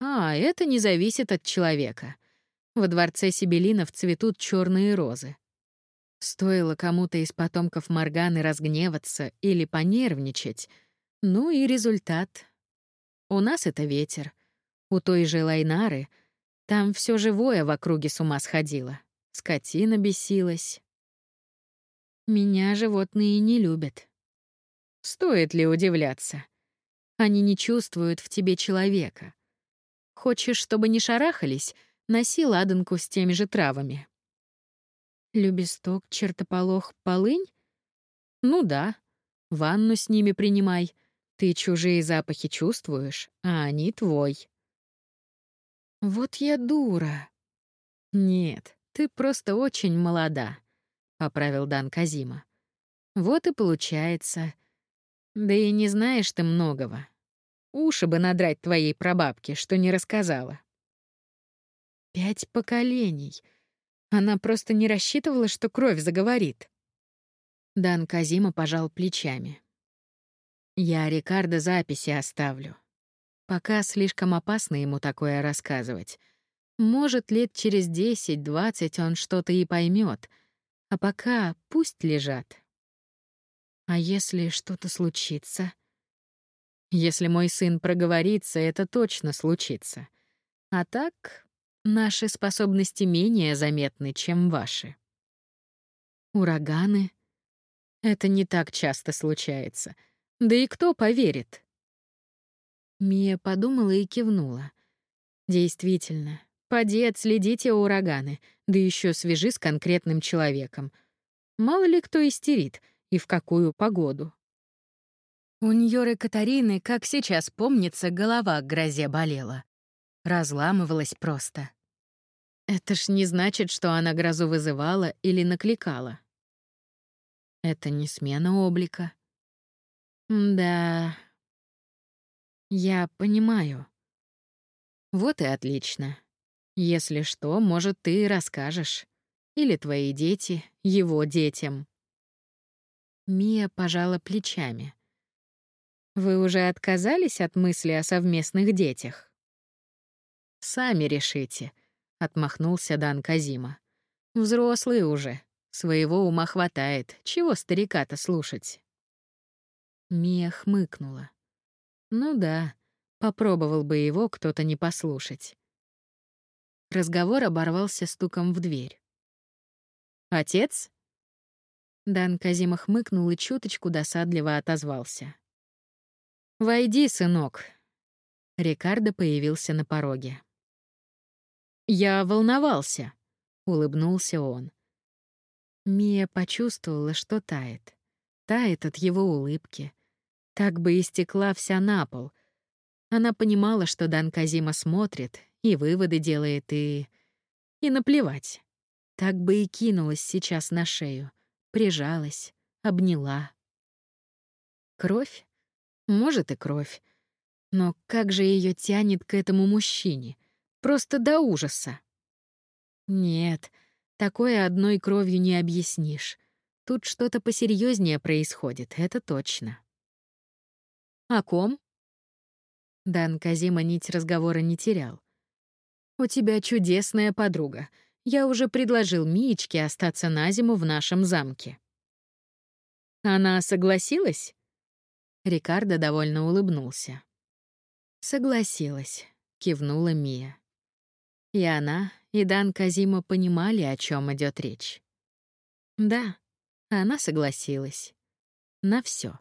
А, это не зависит от человека. Во дворце Сибелинов цветут черные розы. Стоило кому-то из потомков Морганы разгневаться или понервничать, ну и результат. У нас это ветер. У той же Лайнары там все живое в округе с ума сходило. Скотина бесилась. Меня животные не любят. Стоит ли удивляться? Они не чувствуют в тебе человека. Хочешь, чтобы не шарахались, носи ладанку с теми же травами. Любесток, чертополох, полынь? Ну да. Ванну с ними принимай. Ты чужие запахи чувствуешь, а они твой. Вот я дура. Нет, ты просто очень молода, поправил Дан Казима. Вот и получается. Да и не знаешь ты многого. Уши бы надрать твоей прабабке, что не рассказала. Пять поколений. Она просто не рассчитывала, что кровь заговорит. Дан Казима пожал плечами. Я Рикардо записи оставлю. Пока слишком опасно ему такое рассказывать. Может, лет через десять-двадцать он что-то и поймет, а пока пусть лежат. А если что-то случится? Если мой сын проговорится, это точно случится. А так, наши способности менее заметны, чем ваши. Ураганы? Это не так часто случается. Да и кто поверит? Мия подумала и кивнула. Действительно, поди отследите ураганы, да еще свяжи с конкретным человеком. Мало ли кто истерит и в какую погоду. У Ньоры Катарины, как сейчас помнится, голова к грозе болела. Разламывалась просто. Это ж не значит, что она грозу вызывала или накликала. Это не смена облика. Да, я понимаю. Вот и отлично. Если что, может, ты расскажешь. Или твои дети, его детям. Мия пожала плечами. Вы уже отказались от мысли о совместных детях? Сами решите, отмахнулся Дан Казима. Взрослые уже, своего ума хватает, чего старика-то слушать? Мия хмыкнула. Ну да, попробовал бы его кто-то не послушать. Разговор оборвался стуком в дверь. «Отец?» Дан Казима хмыкнул и чуточку досадливо отозвался. «Войди, сынок». Рикардо появился на пороге. «Я волновался», — улыбнулся он. Мия почувствовала, что тает. Тает от его улыбки, так бы истекла вся на пол. Она понимала, что Дан Казима смотрит, и выводы делает, и... И наплевать. Так бы и кинулась сейчас на шею. Прижалась, обняла. Кровь? Может, и кровь. Но как же ее тянет к этому мужчине? Просто до ужаса. Нет, такое одной кровью не объяснишь. Тут что-то посерьезнее происходит, это точно. «О ком?» Дан Казима нить разговора не терял. «У тебя чудесная подруга. Я уже предложил Миечке остаться на зиму в нашем замке». «Она согласилась?» Рикардо довольно улыбнулся. «Согласилась», — кивнула Мия. И она, и Дан Казима понимали, о чем идет речь. Да, она согласилась. На все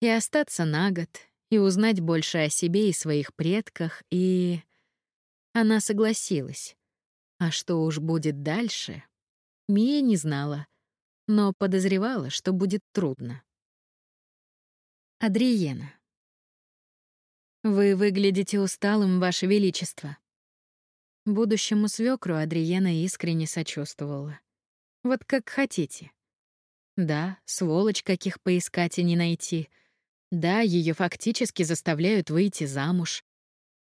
и остаться на год, и узнать больше о себе и своих предках, и... Она согласилась. А что уж будет дальше, Мия не знала, но подозревала, что будет трудно. Адриена. «Вы выглядите усталым, Ваше Величество». Будущему свекру Адриена искренне сочувствовала. «Вот как хотите». Да, сволочь каких поискать и не найти — да, ее фактически заставляют выйти замуж.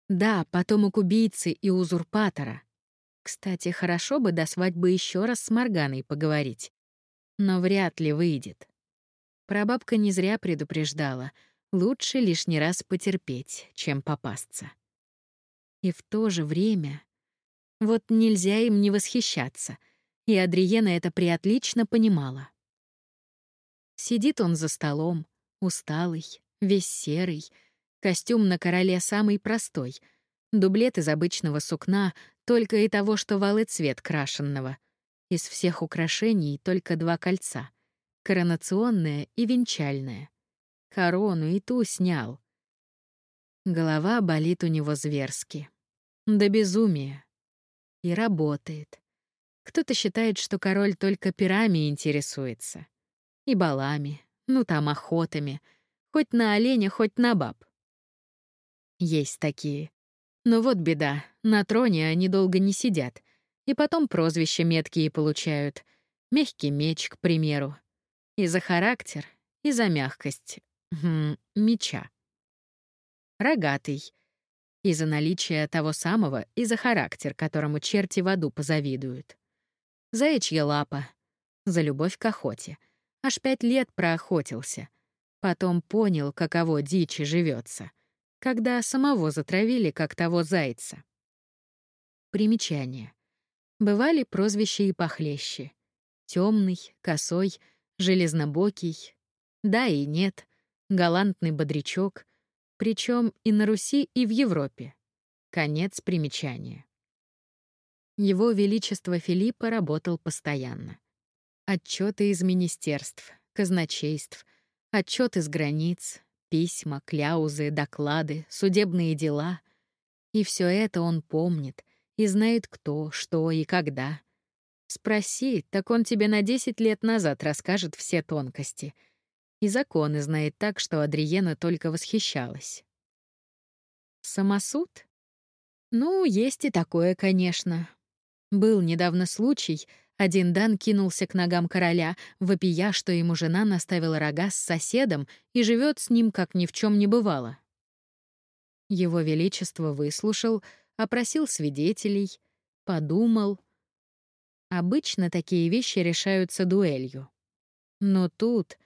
Да, потомок убийцы и узурпатора. Кстати, хорошо бы до свадьбы еще раз с Морганой поговорить. Но вряд ли выйдет. Прабабка не зря предупреждала. Лучше лишний раз потерпеть, чем попасться. И в то же время... Вот нельзя им не восхищаться. И Адриена это приотлично понимала. Сидит он за столом, усталый, весь серый, костюм на короле самый простой, дублет из обычного сукна, только и того, что валы цвет крашенного. Из всех украшений только два кольца — коронационное и венчальное. Корону и ту снял. Голова болит у него зверски. До безумия. И работает. Кто-то считает, что король только пирами интересуется. И балами, ну там охотами. Хоть на оленя, хоть на баб. Есть такие. Но вот беда, на троне они долго не сидят. И потом прозвища меткие получают. Мягкий меч, к примеру. И за характер, и за мягкость. Хм, меча. Рогатый. И за наличие того самого, и за характер, которому черти в аду позавидуют. Заячья лапа. За любовь к охоте. Аж пять лет проохотился. Потом понял, каково дичи живется когда самого затравили, как того зайца. Примечание. Бывали прозвища и похлеще. Темный, косой, железнобокий. Да и нет. Галантный бодрячок. Причем и на Руси, и в Европе. Конец примечания. Его Величество Филиппа работал постоянно. Отчеты из министерств, казначейств, отчет из границ, Письма, кляузы, доклады, судебные дела. И все это он помнит и знает кто, что и когда. Спроси, так он тебе на 10 лет назад расскажет все тонкости. И законы знает так, что Адриена только восхищалась. Самосуд? Ну, есть и такое, конечно. Был недавно случай — один Дан кинулся к ногам короля, вопия, что ему жена наставила рога с соседом и живет с ним, как ни в чем не бывало. Его Величество выслушал, опросил свидетелей, подумал. Обычно такие вещи решаются дуэлью. Но тут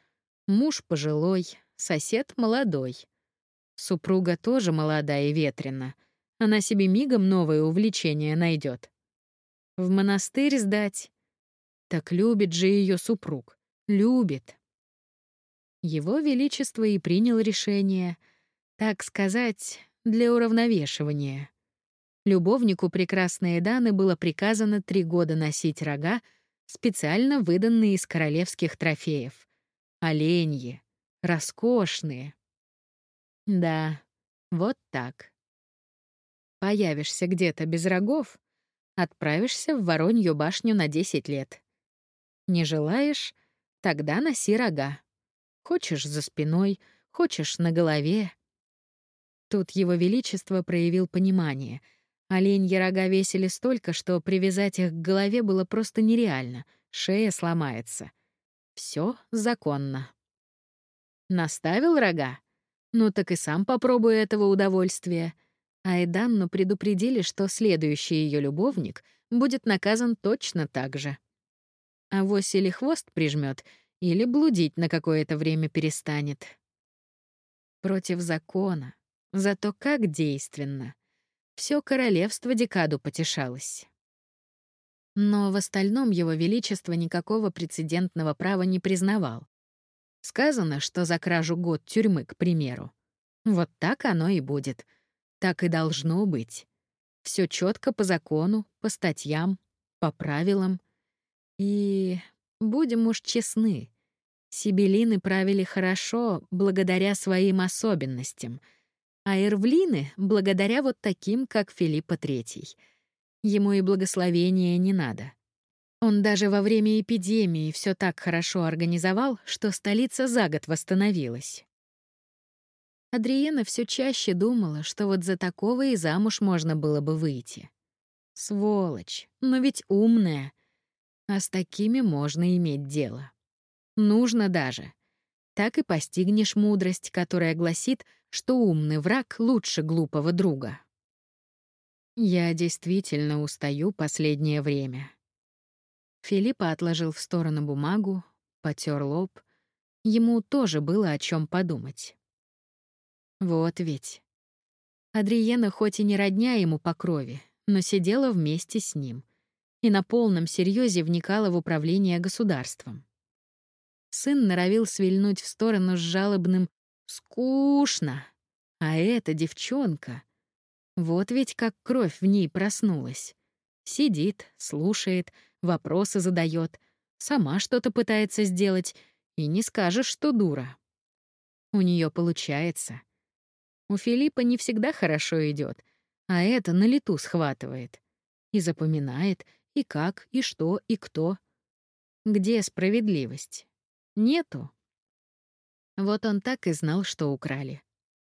муж пожилой, сосед молодой. Супруга тоже молодая и ветрена. Она себе мигом новое увлечение найдет. В монастырь сдать так любит же ее супруг. Любит. Его Величество и принял решение, так сказать, для уравновешивания. Любовнику прекрасной Даны было приказано три года носить рога, специально выданные из королевских трофеев. Оленьи. Роскошные. Да, вот так. Появишься где-то без рогов, отправишься в Воронью башню на 10 лет. Не желаешь? Тогда носи рога. Хочешь за спиной, хочешь на голове. Тут его величество проявил понимание. Оленьи рога весили столько, что привязать их к голове было просто нереально. Шея сломается. Все законно. Наставил рога? Ну так и сам попробуй этого удовольствия. А Эданну предупредили, что следующий ее любовник будет наказан точно так же. А вось или хвост прижмет, или блудить на какое-то время перестанет. Против закона. Зато как действенно. Все королевство декаду потешалось. Но в остальном его величество никакого прецедентного права не признавал. Сказано, что за кражу год тюрьмы, к примеру. Вот так оно и будет. Так и должно быть. Все четко по закону, по статьям, по правилам — и будем уж честны, сибелины правили хорошо благодаря своим особенностям, а эрвлины — благодаря вот таким, как Филиппа III. Ему и благословения не надо. Он даже во время эпидемии все так хорошо организовал, что столица за год восстановилась. Адриена все чаще думала, что вот за такого и замуж можно было бы выйти. Сволочь, но ведь умная — а с такими можно иметь дело. Нужно даже. Так и постигнешь мудрость, которая гласит, что умный враг лучше глупого друга. Я действительно устаю последнее время. Филиппа отложил в сторону бумагу, потер лоб. Ему тоже было о чем подумать. Вот ведь. Адриена хоть и не родня ему по крови, но сидела вместе с ним и на полном серьезе вникала в управление государством. Сын норовил свильнуть в сторону с жалобным «скучно», а эта девчонка... Вот ведь как кровь в ней проснулась. Сидит, слушает, вопросы задает, сама что-то пытается сделать, и не скажешь, что дура. У нее получается. У Филиппа не всегда хорошо идет, а это на лету схватывает. И запоминает, и как, и что, и кто. Где справедливость? Нету. Вот он так и знал, что украли.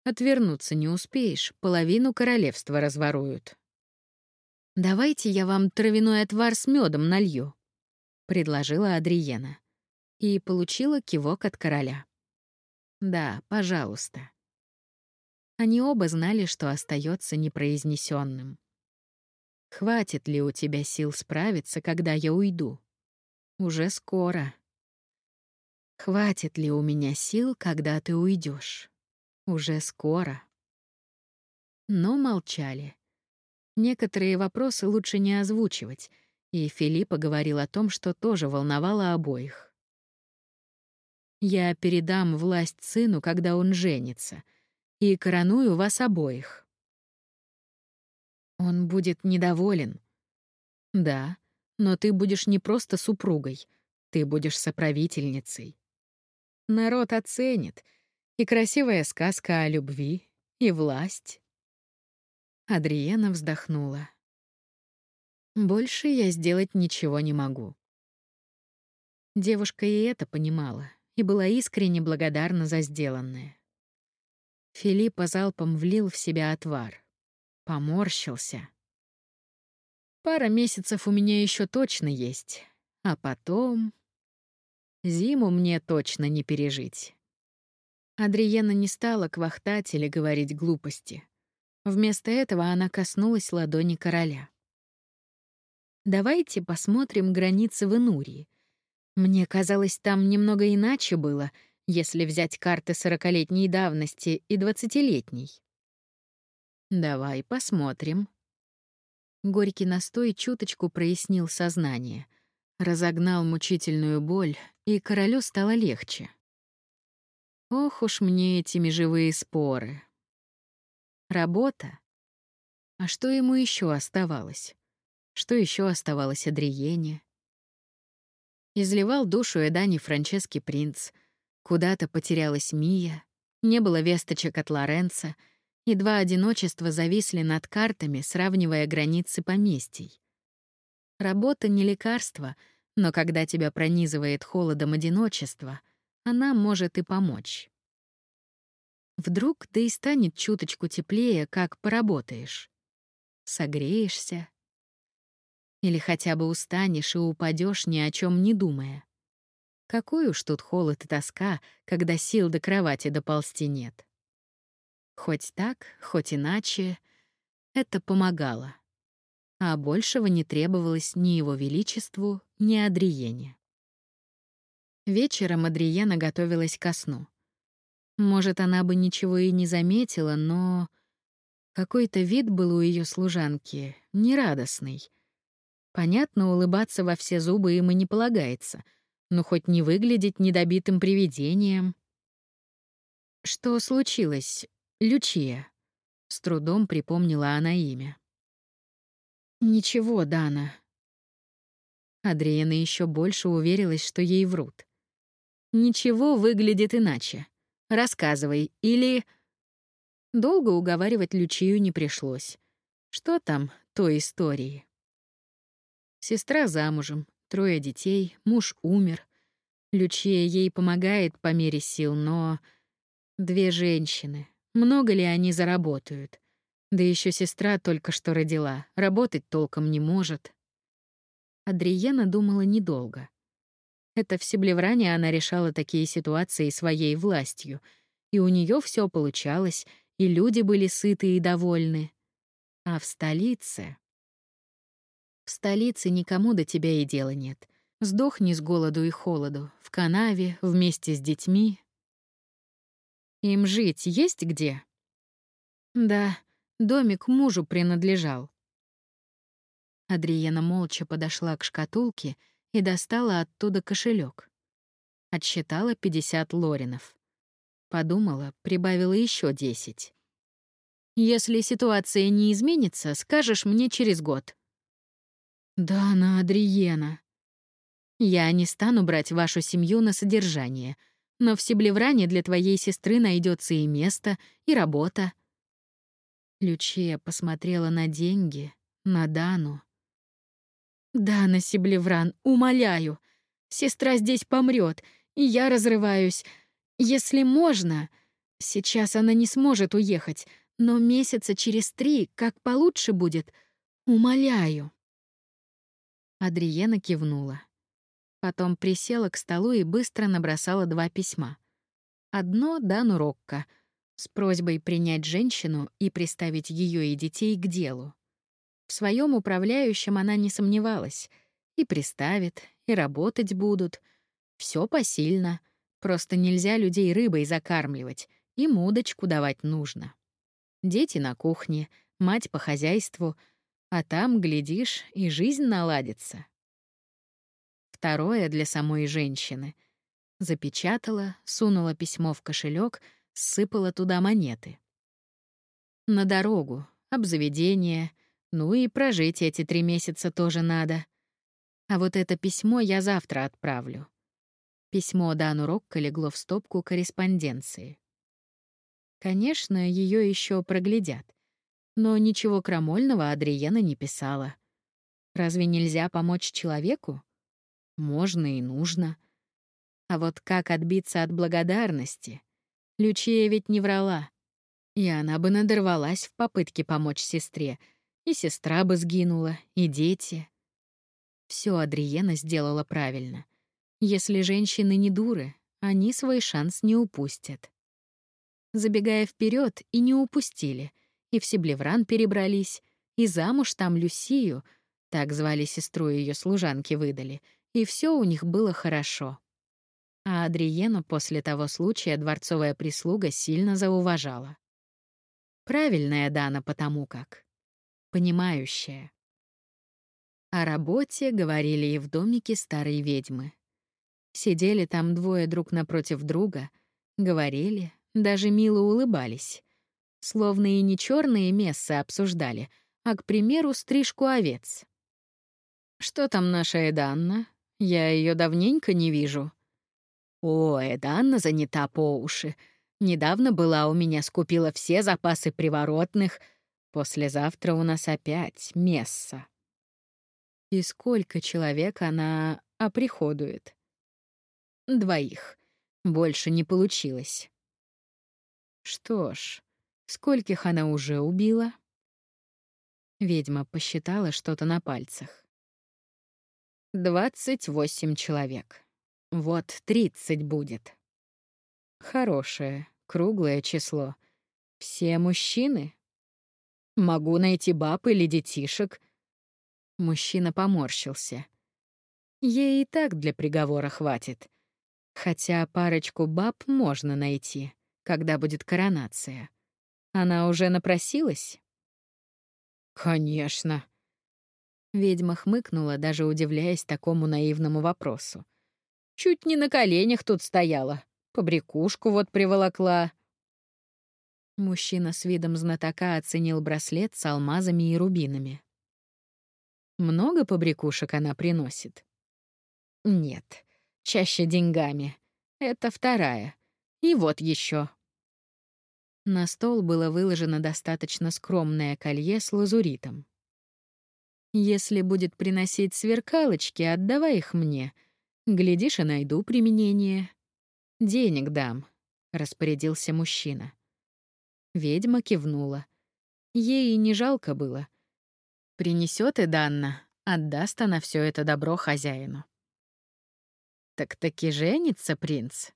Отвернуться не успеешь, половину королевства разворуют. «Давайте я вам травяной отвар с медом налью», — предложила Адриена. И получила кивок от короля. «Да, пожалуйста». Они оба знали, что остается непроизнесенным. «Хватит ли у тебя сил справиться, когда я уйду?» «Уже скоро». «Хватит ли у меня сил, когда ты уйдешь?» «Уже скоро». Но молчали. Некоторые вопросы лучше не озвучивать, и Филиппа говорил о том, что тоже волновало обоих. «Я передам власть сыну, когда он женится, и короную вас обоих». Он будет недоволен. Да, но ты будешь не просто супругой, ты будешь соправительницей. Народ оценит. И красивая сказка о любви, и власть, Адриена вздохнула. Больше я сделать ничего не могу. Девушка и это понимала и была искренне благодарна за сделанное. Филиппа залпом влил в себя отвар. Поморщился. Пара месяцев у меня еще точно есть, а потом... Зиму мне точно не пережить. Адриена не стала квахтать или говорить глупости. Вместо этого она коснулась ладони короля. «Давайте посмотрим границы в Инурии. Мне казалось, там немного иначе было, если взять карты сорокалетней давности и двадцатилетней». «Давай посмотрим». Горький настой чуточку прояснил сознание, разогнал мучительную боль, и королю стало легче. Ох уж мне эти межевые споры. Работа. А что ему еще оставалось? Что еще оставалось Адриене? Изливал душу Эдани Франчески принц. Куда-то потерялась Мия. Не было весточек от Лоренца. И два одиночества зависли над картами, сравнивая границы поместий. Работа не лекарство, но когда тебя пронизывает холодом одиночества, она может и помочь. Вдруг да и станет чуточку теплее, как поработаешь. Согреешься. Или хотя бы устанешь и упадешь ни о чем не думая. Какой уж тут холод и тоска, когда сил до кровати доползти нет. Хоть так, хоть иначе, это помогало. А большего не требовалось ни его величеству, ни Адриене. Вечером Адриена готовилась ко сну. Может, она бы ничего и не заметила, но... Какой-то вид был у ее служанки, нерадостный. Понятно, улыбаться во все зубы им и не полагается, но хоть не выглядеть недобитым привидением. «Что случилось, Лючия?» — с трудом припомнила она имя. «Ничего, Дана». Адриена еще больше уверилась, что ей врут. «Ничего выглядит иначе. Рассказывай. Или...» Долго уговаривать Лючию не пришлось. Что там той истории? Сестра замужем, трое детей, муж умер. Лючия ей помогает по мере сил, но... Две женщины. Много ли они заработают? Да еще сестра только что родила, работать толком не может. Адриена думала недолго. Это в Себлевране она решала такие ситуации своей властью, и у нее все получалось, и люди были сыты и довольны. А в столице... В столице никому до тебя и дела нет. Сдохни с голоду и холоду, в канаве, вместе с детьми. Им жить есть где? Да, домик мужу принадлежал. Адриена молча подошла к шкатулке и достала оттуда кошелек. Отсчитала 50 лоринов. Подумала, прибавила еще 10. Если ситуация не изменится, скажешь мне через год. Да, на Адриена. Я не стану брать вашу семью на содержание, но в Себлевране для твоей сестры найдется и место, и работа. Лючия посмотрела на деньги, на Дану. Да, на Себлевран, умоляю. Сестра здесь помрет, и я разрываюсь. Если можно, сейчас она не сможет уехать, но месяца через три, как получше будет, умоляю. Адриена кивнула. Потом присела к столу и быстро набросала два письма. Одно Дану Рокко с просьбой принять женщину и приставить ее и детей к делу. В своем управляющем она не сомневалась. И приставит, и работать будут. Все посильно. Просто нельзя людей рыбой закармливать, и удочку давать нужно. Дети на кухне, мать по хозяйству, а там, глядишь, и жизнь наладится. Второе для самой женщины. Запечатала, сунула письмо в кошелек, сыпала туда монеты. На дорогу, обзаведение, ну и прожить эти три месяца тоже надо. А вот это письмо я завтра отправлю. Письмо Дану Рокко легло в стопку корреспонденции. Конечно, ее еще проглядят. Но ничего крамольного Адриена не писала. Разве нельзя помочь человеку? Можно и нужно. А вот как отбиться от благодарности? Лючия ведь не врала. И она бы надорвалась в попытке помочь сестре — и сестра бы сгинула, и дети. Все Адриена сделала правильно. Если женщины не дуры, они свой шанс не упустят. Забегая вперед, и не упустили, и в Себлевран перебрались, и замуж там Люсию, так звали сестру ее служанки выдали, и все у них было хорошо. А Адриену после того случая дворцовая прислуга сильно зауважала. Правильная Дана потому как понимающая. О работе говорили и в домике старой ведьмы. Сидели там двое друг напротив друга, говорили, даже мило улыбались. Словно и не черные мессы обсуждали, а, к примеру, стрижку овец. «Что там наша Эданна? Я ее давненько не вижу». «О, Эданна занята по уши. Недавно была у меня, скупила все запасы приворотных — Послезавтра у нас опять месса. И сколько человек она оприходует? Двоих. Больше не получилось. Что ж, скольких она уже убила? Ведьма посчитала что-то на пальцах. Двадцать восемь человек. Вот тридцать будет. Хорошее, круглое число. Все мужчины? Могу найти баб или детишек». Мужчина поморщился. Ей и так для приговора хватит. Хотя парочку баб можно найти, когда будет коронация. Она уже напросилась? «Конечно». Ведьма хмыкнула, даже удивляясь такому наивному вопросу. «Чуть не на коленях тут стояла. Побрякушку вот приволокла. Мужчина с видом знатока оценил браслет с алмазами и рубинами. Много побрякушек она приносит? Нет, чаще деньгами. Это вторая. И вот еще. На стол было выложено достаточно скромное колье с лазуритом. Если будет приносить сверкалочки, отдавай их мне. Глядишь, и найду применение. Денег дам, распорядился мужчина. Ведьма кивнула. Ей и не жалко было. Принесет и Данна, отдаст она все это добро хозяину. Так-таки женится принц.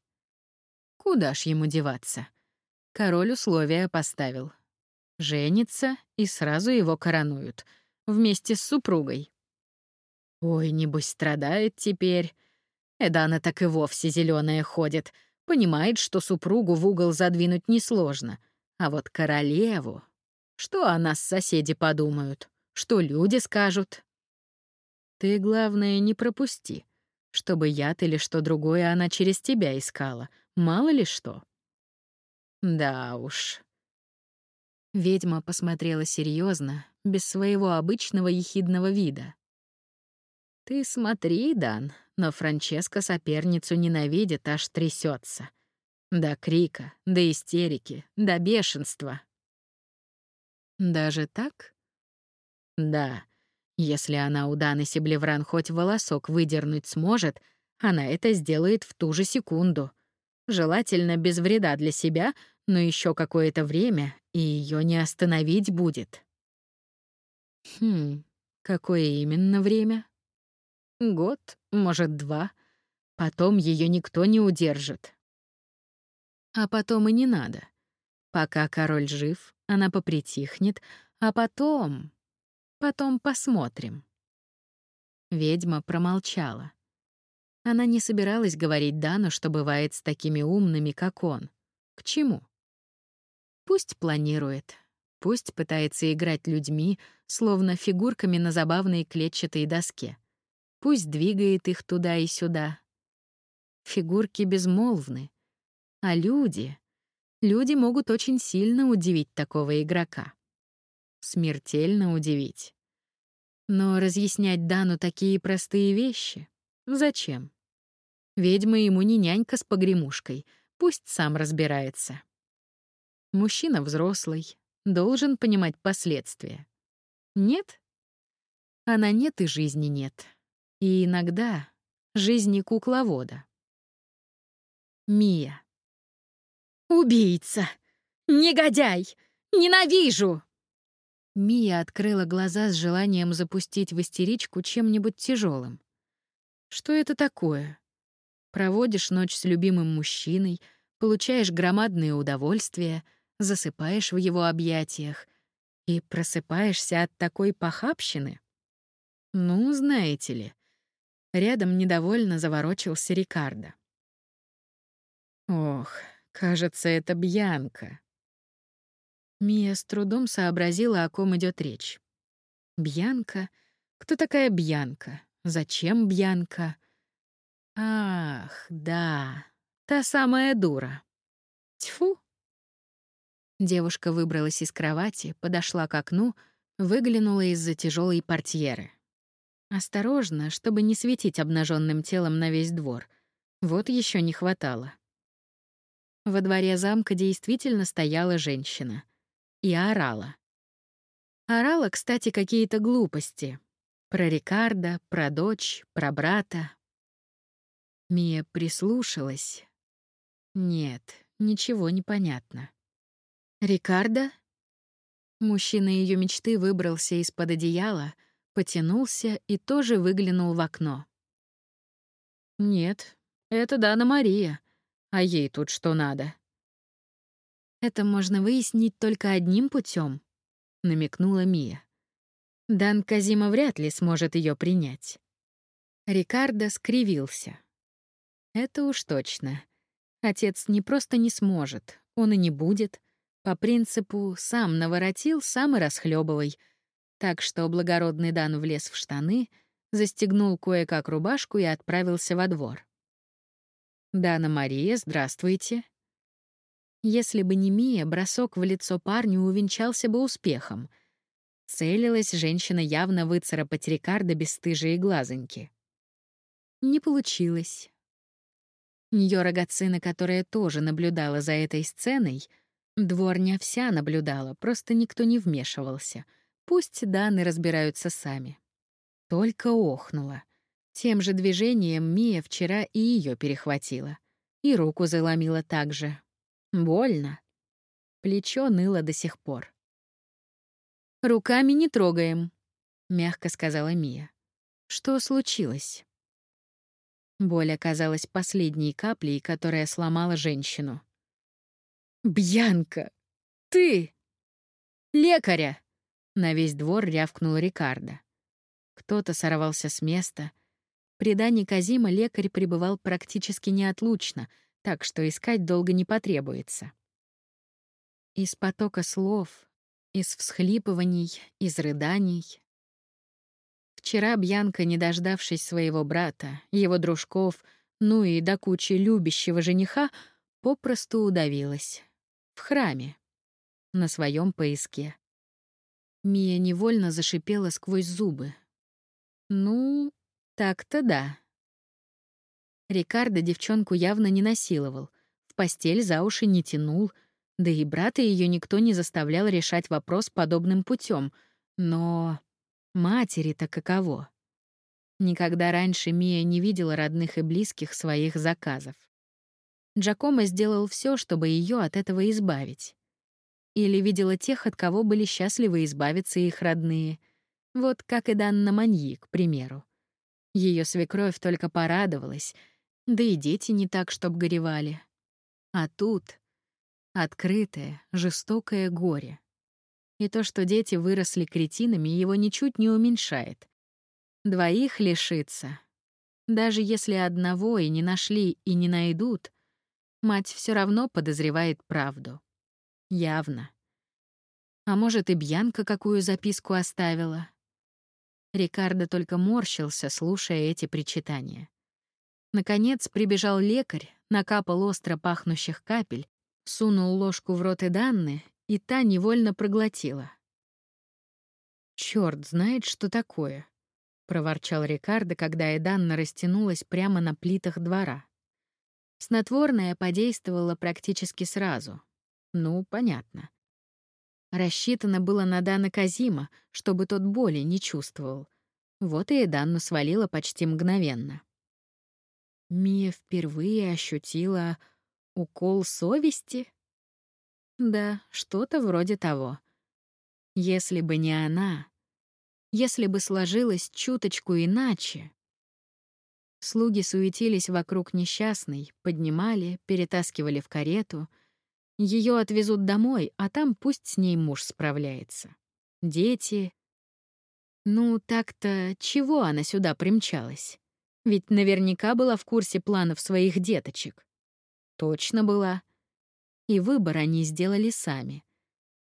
Куда ж ему деваться? Король условия поставил. Женится, и сразу его коронуют. Вместе с супругой. Ой, небось, страдает теперь. Эдана так и вовсе зеленая ходит. Понимает, что супругу в угол задвинуть несложно. А вот королеву... Что о нас соседи подумают? Что люди скажут? Ты, главное, не пропусти, чтобы яд или что другое она через тебя искала. Мало ли что. Да уж. Ведьма посмотрела серьезно, без своего обычного ехидного вида. Ты смотри, Дан, но Франческа соперницу ненавидит, аж трясется. До крика, до истерики, до бешенства. Даже так? Да. Если она у Даны Себлевран хоть волосок выдернуть сможет, она это сделает в ту же секунду. Желательно без вреда для себя, но еще какое-то время, и ее не остановить будет. Хм, какое именно время? Год, может, два. Потом ее никто не удержит. А потом и не надо. Пока король жив, она попритихнет, а потом... Потом посмотрим. Ведьма промолчала. Она не собиралась говорить Дану, что бывает с такими умными, как он. К чему? Пусть планирует. Пусть пытается играть людьми, словно фигурками на забавной клетчатой доске. Пусть двигает их туда и сюда. Фигурки безмолвны. А люди... Люди могут очень сильно удивить такого игрока. Смертельно удивить. Но разъяснять Дану такие простые вещи — зачем? Ведьма ему не нянька с погремушкой, пусть сам разбирается. Мужчина взрослый, должен понимать последствия. Нет? А на нет и жизни нет. И иногда жизни кукловода. Мия. «Убийца! Негодяй! Ненавижу!» Мия открыла глаза с желанием запустить в истеричку чем-нибудь тяжелым. Что это такое? Проводишь ночь с любимым мужчиной, получаешь громадные удовольствия, засыпаешь в его объятиях и просыпаешься от такой похабщины? Ну, знаете ли. Рядом недовольно заворочился Рикардо. Ох, кажется, это Бьянка. Мия с трудом сообразила, о ком идет речь. Бьянка? Кто такая Бьянка? Зачем Бьянка? Ах, да, та самая дура. Тьфу. Девушка выбралась из кровати, подошла к окну, выглянула из-за тяжелой портьеры. Осторожно, чтобы не светить обнаженным телом на весь двор. Вот еще не хватало. Во дворе замка действительно стояла женщина. И орала. Орала, кстати, какие-то глупости. Про Рикардо, про дочь, про брата. Мия прислушалась. Нет, ничего не понятно. Рикардо? Мужчина ее мечты выбрался из-под одеяла, потянулся и тоже выглянул в окно. Нет, это Дана Мария. А ей тут что надо? Это можно выяснить только одним путем, намекнула Мия. Дан Казима вряд ли сможет ее принять. Рикардо скривился. Это уж точно. Отец не просто не сможет, он и не будет. По принципу «сам наворотил, сам и расхлебывай». Так что благородный Дан влез в штаны, застегнул кое-как рубашку и отправился во двор. «Дана Мария, здравствуйте». Если бы не Мия, бросок в лицо парню увенчался бы успехом. Целилась женщина явно выцарапать Рикардо бесстыжие глазоньки. Не получилось. Ньора Гацина, которая тоже наблюдала за этой сценой, дворня вся наблюдала, просто никто не вмешивался. Пусть Даны разбираются сами. Только охнула. Тем же движением Мия вчера и ее перехватила. И руку заломила так же. Больно. Плечо ныло до сих пор. «Руками не трогаем», — мягко сказала Мия. «Что случилось?» Боль оказалась последней каплей, которая сломала женщину. «Бьянка! Ты!» Лекаря!» На весь двор рявкнул Рикардо. Кто-то сорвался с места. При Дане Казима лекарь пребывал практически неотлучно, так что искать долго не потребуется. Из потока слов, из всхлипываний, из рыданий. Вчера Бьянка, не дождавшись своего брата, его дружков, ну и до кучи любящего жениха, попросту удавилась. В храме. На своем поиске. Мия невольно зашипела сквозь зубы. Ну, так-то да. Рикардо девчонку явно не насиловал, в постель за уши не тянул, да и брата ее никто не заставлял решать вопрос подобным путем. Но матери-то каково? Никогда раньше Мия не видела родных и близких своих заказов. Джакомо сделал все, чтобы ее от этого избавить. Или видела тех, от кого были счастливы избавиться их родные. Вот как и Данна Маньи, к примеру. Ее свекровь только порадовалась, да и дети не так, чтоб горевали. А тут открытое, жестокое горе. И то, что дети выросли кретинами, его ничуть не уменьшает. Двоих лишиться. Даже если одного и не нашли, и не найдут, мать все равно подозревает правду. Явно. А может, и Бьянка какую записку оставила? Рикардо только морщился, слушая эти причитания. Наконец прибежал лекарь, накапал остро пахнущих капель, сунул ложку в рот и Данны, и та невольно проглотила. Черт знает, что такое проворчал Рикардо, когда Эданна растянулась прямо на плитах двора. Снотворное подействовало практически сразу. Ну, понятно. Рассчитано было на Дана Казима, чтобы тот боли не чувствовал. Вот и Эданну свалила почти мгновенно. Мия впервые ощутила укол совести? Да, что-то вроде того. Если бы не она, если бы сложилось чуточку иначе. Слуги суетились вокруг несчастной, поднимали, перетаскивали в карету. Ее отвезут домой, а там пусть с ней муж справляется. Дети. Ну, так-то чего она сюда примчалась? Ведь наверняка была в курсе планов своих деточек. Точно была. И выбор они сделали сами.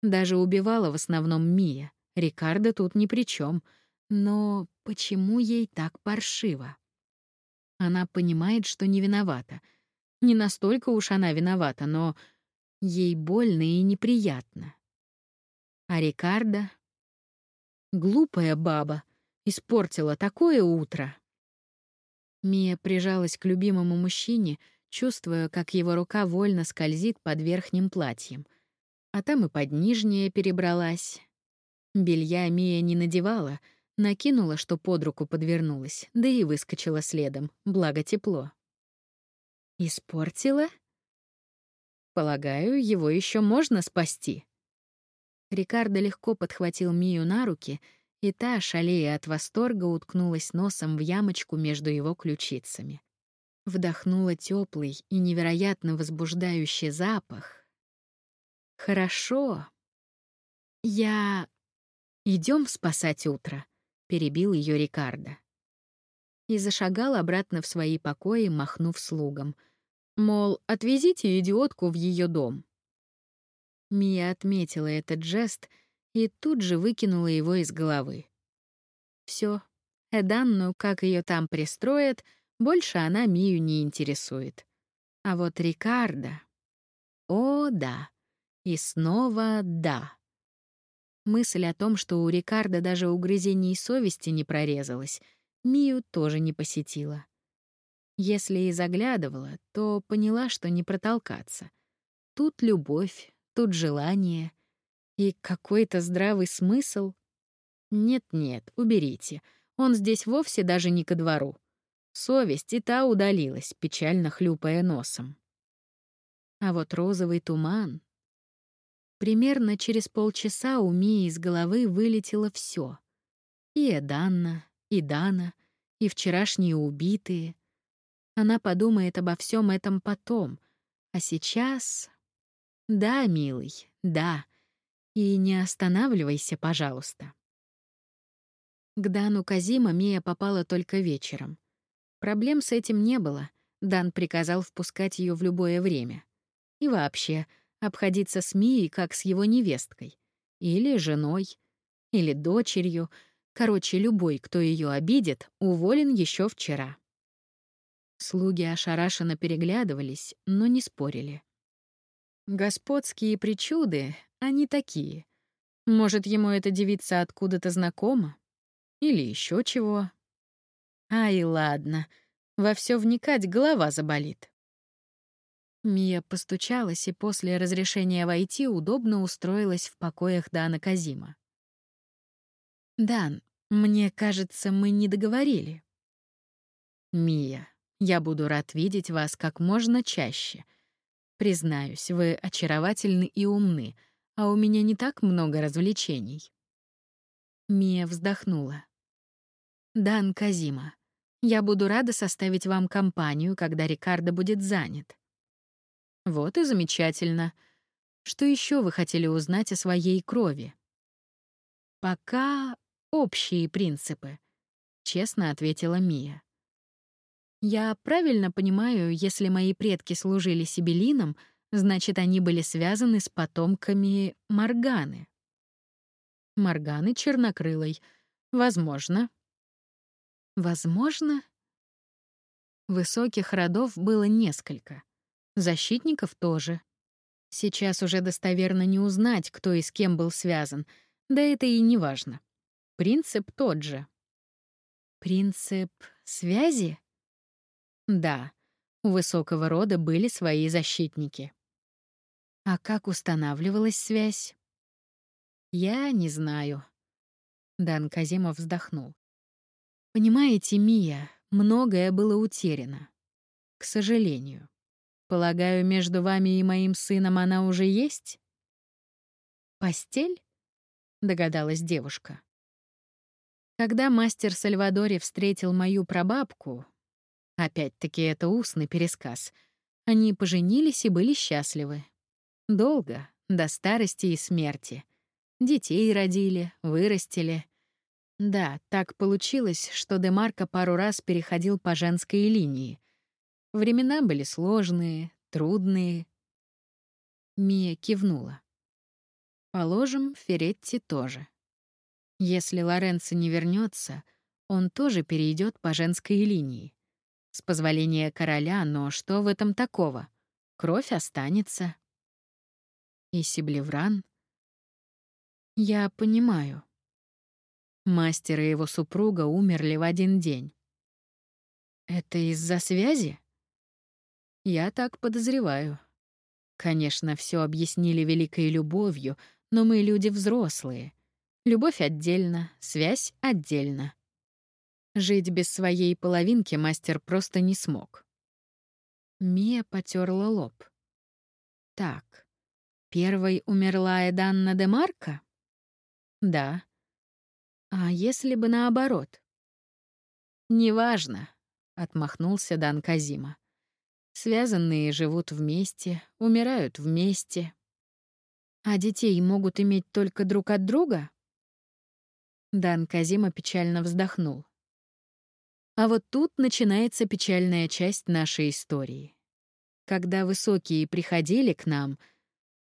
Даже убивала в основном Мия — Рикардо тут ни при чем. Но почему ей так паршиво? Она понимает, что не виновата. Не настолько уж она виновата, но ей больно и неприятно. А Рикардо... Глупая баба. Испортила такое утро. Мия прижалась к любимому мужчине, чувствуя, как его рука вольно скользит под верхним платьем. А там и под нижнее перебралась. Белья Мия не надевала, накинула, что под руку подвернулась, да и выскочила следом, благо тепло. Испортила? Полагаю, его еще можно спасти. Рикардо легко подхватил Мию на руки, и та, шалея от восторга, уткнулась носом в ямочку между его ключицами. Вдохнула теплый и невероятно возбуждающий запах. Хорошо. Я Идем спасать утро, перебил ее Рикардо. И зашагал обратно в свои покои, махнув слугам. Мол, отвезите идиотку в ее дом. Мия отметила этот жест и тут же выкинула его из головы. Все, Эданну, как ее там пристроят, больше она Мию не интересует. А вот Рикардо... О, да. И снова да. Мысль о том, что у Рикардо даже угрызений совести не прорезалась, Мию тоже не посетила. Если и заглядывала, то поняла, что не протолкаться. Тут любовь, тут желание и какой-то здравый смысл. Нет-нет, уберите. Он здесь вовсе даже не ко двору. Совесть и та удалилась, печально хлюпая носом. А вот розовый туман Примерно через полчаса у Мии из головы вылетело все: И Эданна, и Дана, и вчерашние убитые. Она подумает обо всем этом потом. А сейчас... Да, милый, да. И не останавливайся, пожалуйста. К Дану Казима Мия попала только вечером. Проблем с этим не было. Дан приказал впускать ее в любое время. И вообще, обходиться с Мией как с его невесткой. Или женой. Или дочерью. Короче, любой, кто ее обидит, уволен еще вчера. Слуги ошарашенно переглядывались, но не спорили. Господские причуды, они такие. Может, ему эта девица откуда-то знакома? Или еще чего? Ай, ладно. Во все вникать голова заболит. Мия постучалась и после разрешения войти удобно устроилась в покоях Дана Казима. «Дан, мне кажется, мы не договорили». «Мия, я буду рад видеть вас как можно чаще. Признаюсь, вы очаровательны и умны, а у меня не так много развлечений. Мия вздохнула. Дан Казима, я буду рада составить вам компанию, когда Рикардо будет занят. Вот и замечательно. Что еще вы хотели узнать о своей крови? Пока общие принципы, честно ответила Мия. Я правильно понимаю, если мои предки служили сибелинам, значит, они были связаны с потомками Морганы. Морганы чернокрылой. Возможно. Возможно? Высоких родов было несколько. Защитников тоже. Сейчас уже достоверно не узнать, кто и с кем был связан, да это и не важно. Принцип тот же. Принцип связи? Да, у высокого рода были свои защитники. А как устанавливалась связь? Я не знаю. Дан Казимов вздохнул. Понимаете, Мия, многое было утеряно. К сожалению. Полагаю, между вами и моим сыном она уже есть? Постель? Догадалась девушка. Когда мастер Сальвадоре встретил мою прабабку, Опять-таки это устный пересказ. Они поженились и были счастливы. Долго, до старости и смерти. Детей родили, вырастили. Да, так получилось, что Демарко пару раз переходил по женской линии. Времена были сложные, трудные. Мия кивнула. Положим, Феретти тоже. Если Лоренцо не вернется, он тоже перейдет по женской линии. С позволения короля, но что в этом такого? Кровь останется. И Сиблевран? Я понимаю. Мастер и его супруга умерли в один день. Это из-за связи? Я так подозреваю. Конечно, все объяснили великой любовью, но мы люди взрослые. Любовь отдельно, связь отдельно. Жить без своей половинки мастер просто не смог. Мия потерла лоб. Так, первой умерла Эданна де Марко? Да. А если бы наоборот? Неважно, отмахнулся Дан Казима. Связанные живут вместе, умирают вместе. А детей могут иметь только друг от друга? Дан Казима печально вздохнул. А вот тут начинается печальная часть нашей истории. Когда высокие приходили к нам,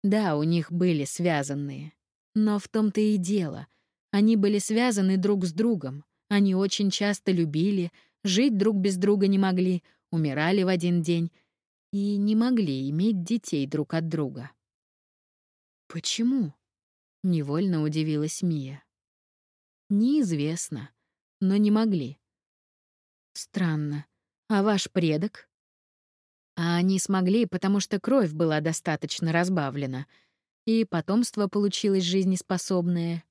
да, у них были связанные. Но в том-то и дело. Они были связаны друг с другом. Они очень часто любили, жить друг без друга не могли, умирали в один день и не могли иметь детей друг от друга. «Почему?» — невольно удивилась Мия. «Неизвестно, но не могли. Странно. А ваш предок? А они смогли, потому что кровь была достаточно разбавлена, и потомство получилось жизнеспособное.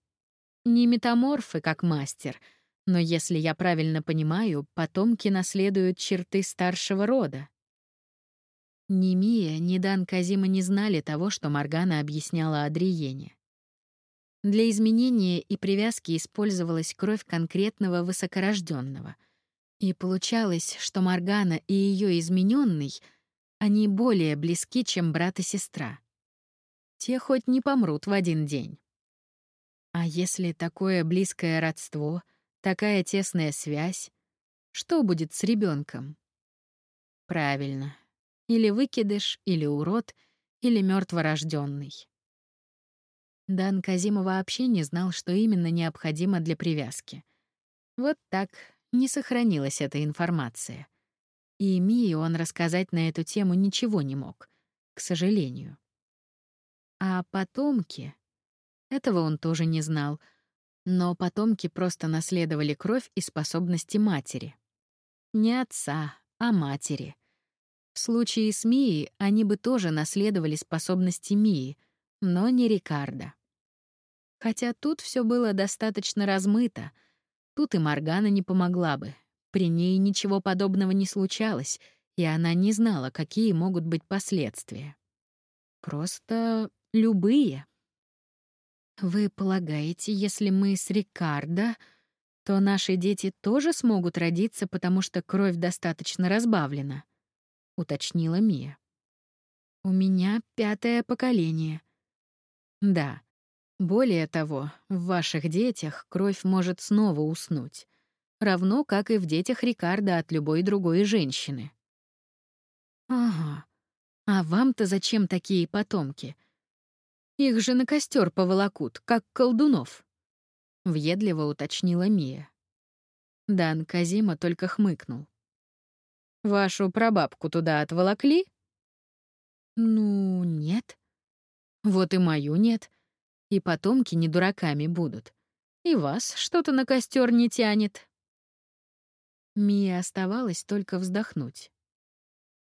Не метаморфы, как мастер, но, если я правильно понимаю, потомки наследуют черты старшего рода. Ни Мия, ни Дан Казима не знали того, что Моргана объясняла Адриене. Для изменения и привязки использовалась кровь конкретного высокорожденного — и получалось, что Маргана и ее измененный, они более близки, чем брат и сестра. Те хоть не помрут в один день, А если такое близкое родство, такая тесная связь, что будет с ребенком? Правильно. Или выкидыш, или урод, или мертворожденный. Дан Казима вообще не знал, что именно необходимо для привязки. Вот так не сохранилась эта информация. И Мии он рассказать на эту тему ничего не мог, к сожалению. А потомки... Этого он тоже не знал, но потомки просто наследовали кровь и способности матери. Не отца, а матери. В случае с Мией они бы тоже наследовали способности Мии, но не Рикардо. Хотя тут все было достаточно размыто. Тут и Моргана не помогла бы. При ней ничего подобного не случалось, и она не знала, какие могут быть последствия. Просто любые. Вы полагаете, если мы с Рикардо, то наши дети тоже смогут родиться, потому что кровь достаточно разбавлена? уточнила Мия. У меня пятое поколение. Да, более того, в ваших детях кровь может снова уснуть, равно как и в детях Рикардо от любой другой женщины. Ага. А вам-то зачем такие потомки? Их же на костер поволокут, как колдунов. Въедливо уточнила Мия. Дан Казима только хмыкнул. Вашу прабабку туда отволокли? Ну, нет. Вот и мою нет. И потомки не дураками будут. И вас что-то на костер не тянет. Мия оставалось только вздохнуть.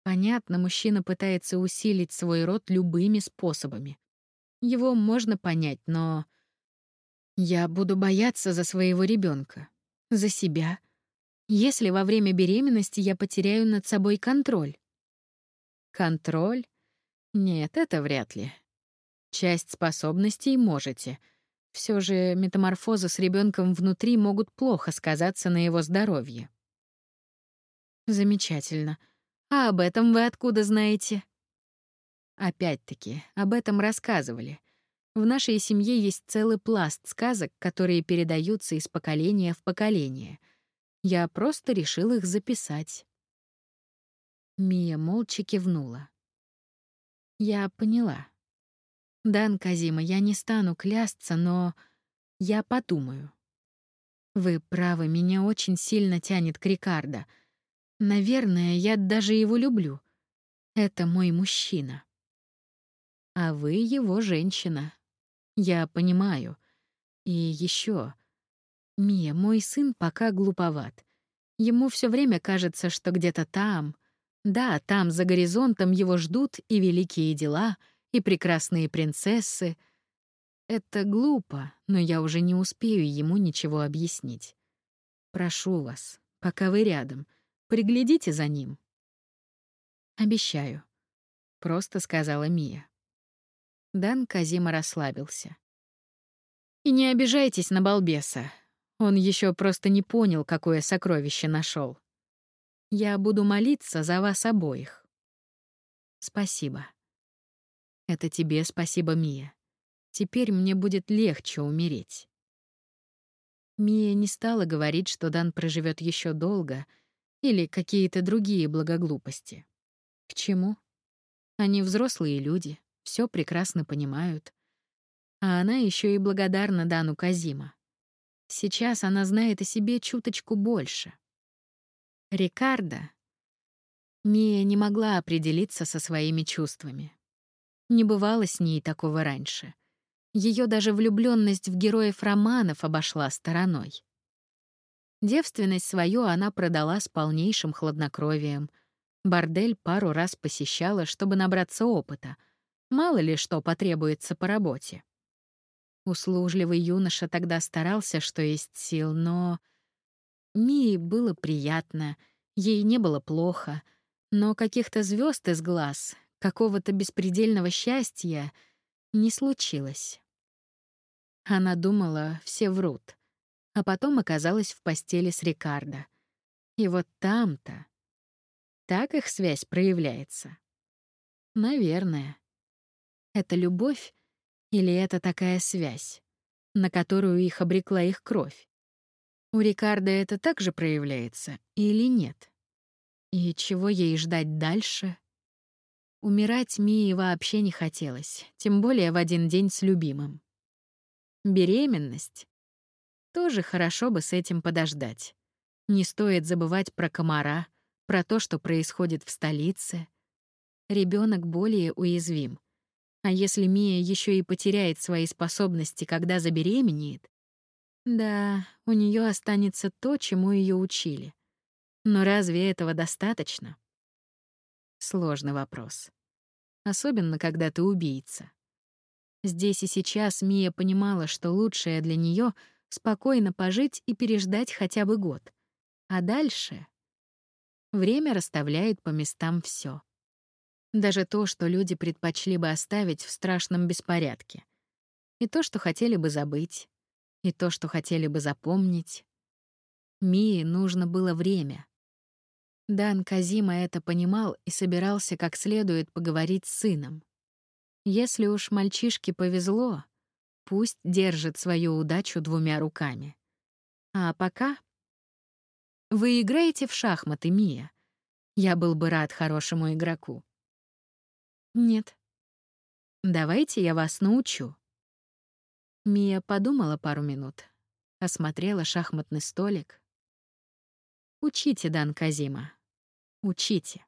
Понятно, мужчина пытается усилить свой род любыми способами. Его можно понять, но... Я буду бояться за своего ребенка, за себя, если во время беременности я потеряю над собой контроль. Контроль? Нет, это вряд ли. Часть способностей можете. Все же метаморфозы с ребенком внутри могут плохо сказаться на его здоровье. Замечательно. А об этом вы откуда знаете? Опять-таки, об этом рассказывали. В нашей семье есть целый пласт сказок, которые передаются из поколения в поколение. Я просто решил их записать. Мия молча кивнула. Я поняла. «Дан Казима, я не стану клясться, но я подумаю». «Вы правы, меня очень сильно тянет к Рикардо. Наверное, я даже его люблю. Это мой мужчина». «А вы его женщина. Я понимаю. И еще, Мия, мой сын пока глуповат. Ему все время кажется, что где-то там, да, там за горизонтом его ждут и великие дела — и прекрасные принцессы. Это глупо, но я уже не успею ему ничего объяснить. Прошу вас, пока вы рядом, приглядите за ним. Обещаю, просто сказала Мия. Дан Казима расслабился. И не обижайтесь на балбеса. Он еще просто не понял, какое сокровище нашел. Я буду молиться за вас обоих. Спасибо. Это тебе спасибо, Мия. Теперь мне будет легче умереть. Мия не стала говорить, что Дан проживет еще долго или какие-то другие благоглупости. К чему? Они взрослые люди, все прекрасно понимают. А она еще и благодарна Дану Казима. Сейчас она знает о себе чуточку больше. Рикардо. Мия не могла определиться со своими чувствами. Не бывало с ней такого раньше. Ее даже влюбленность в героев романов обошла стороной. Девственность свою она продала с полнейшим хладнокровием. Бордель пару раз посещала, чтобы набраться опыта. Мало ли что потребуется по работе. Услужливый юноша тогда старался, что есть сил, но... Мии было приятно, ей не было плохо, но каких-то звезд из глаз, какого-то беспредельного счастья не случилось. Она думала, все врут, а потом оказалась в постели с Рикардо. И вот там-то... Так их связь проявляется. Наверное. Это любовь или это такая связь? на которую их обрекла их кровь. У Рикардо это также проявляется или нет? И чего ей ждать дальше? Умирать Мии вообще не хотелось, тем более в один день с любимым. Беременность? Тоже хорошо бы с этим подождать. Не стоит забывать про комара, про то, что происходит в столице. Ребенок более уязвим. А если Мия еще и потеряет свои способности, когда забеременеет, да, у нее останется то, чему ее учили. Но разве этого достаточно? Сложный вопрос. Особенно, когда ты убийца. Здесь и сейчас Мия понимала, что лучшее для нее — спокойно пожить и переждать хотя бы год. А дальше... Время расставляет по местам все. Даже то, что люди предпочли бы оставить в страшном беспорядке. И то, что хотели бы забыть. И то, что хотели бы запомнить. Мии нужно было время. Дан Казима это понимал и собирался как следует поговорить с сыном. Если уж мальчишке повезло, пусть держит свою удачу двумя руками. А пока... Вы играете в шахматы, Мия? Я был бы рад хорошему игроку. Нет. Давайте я вас научу. Мия подумала пару минут, осмотрела шахматный столик. Учите, Дан Казима. Учите.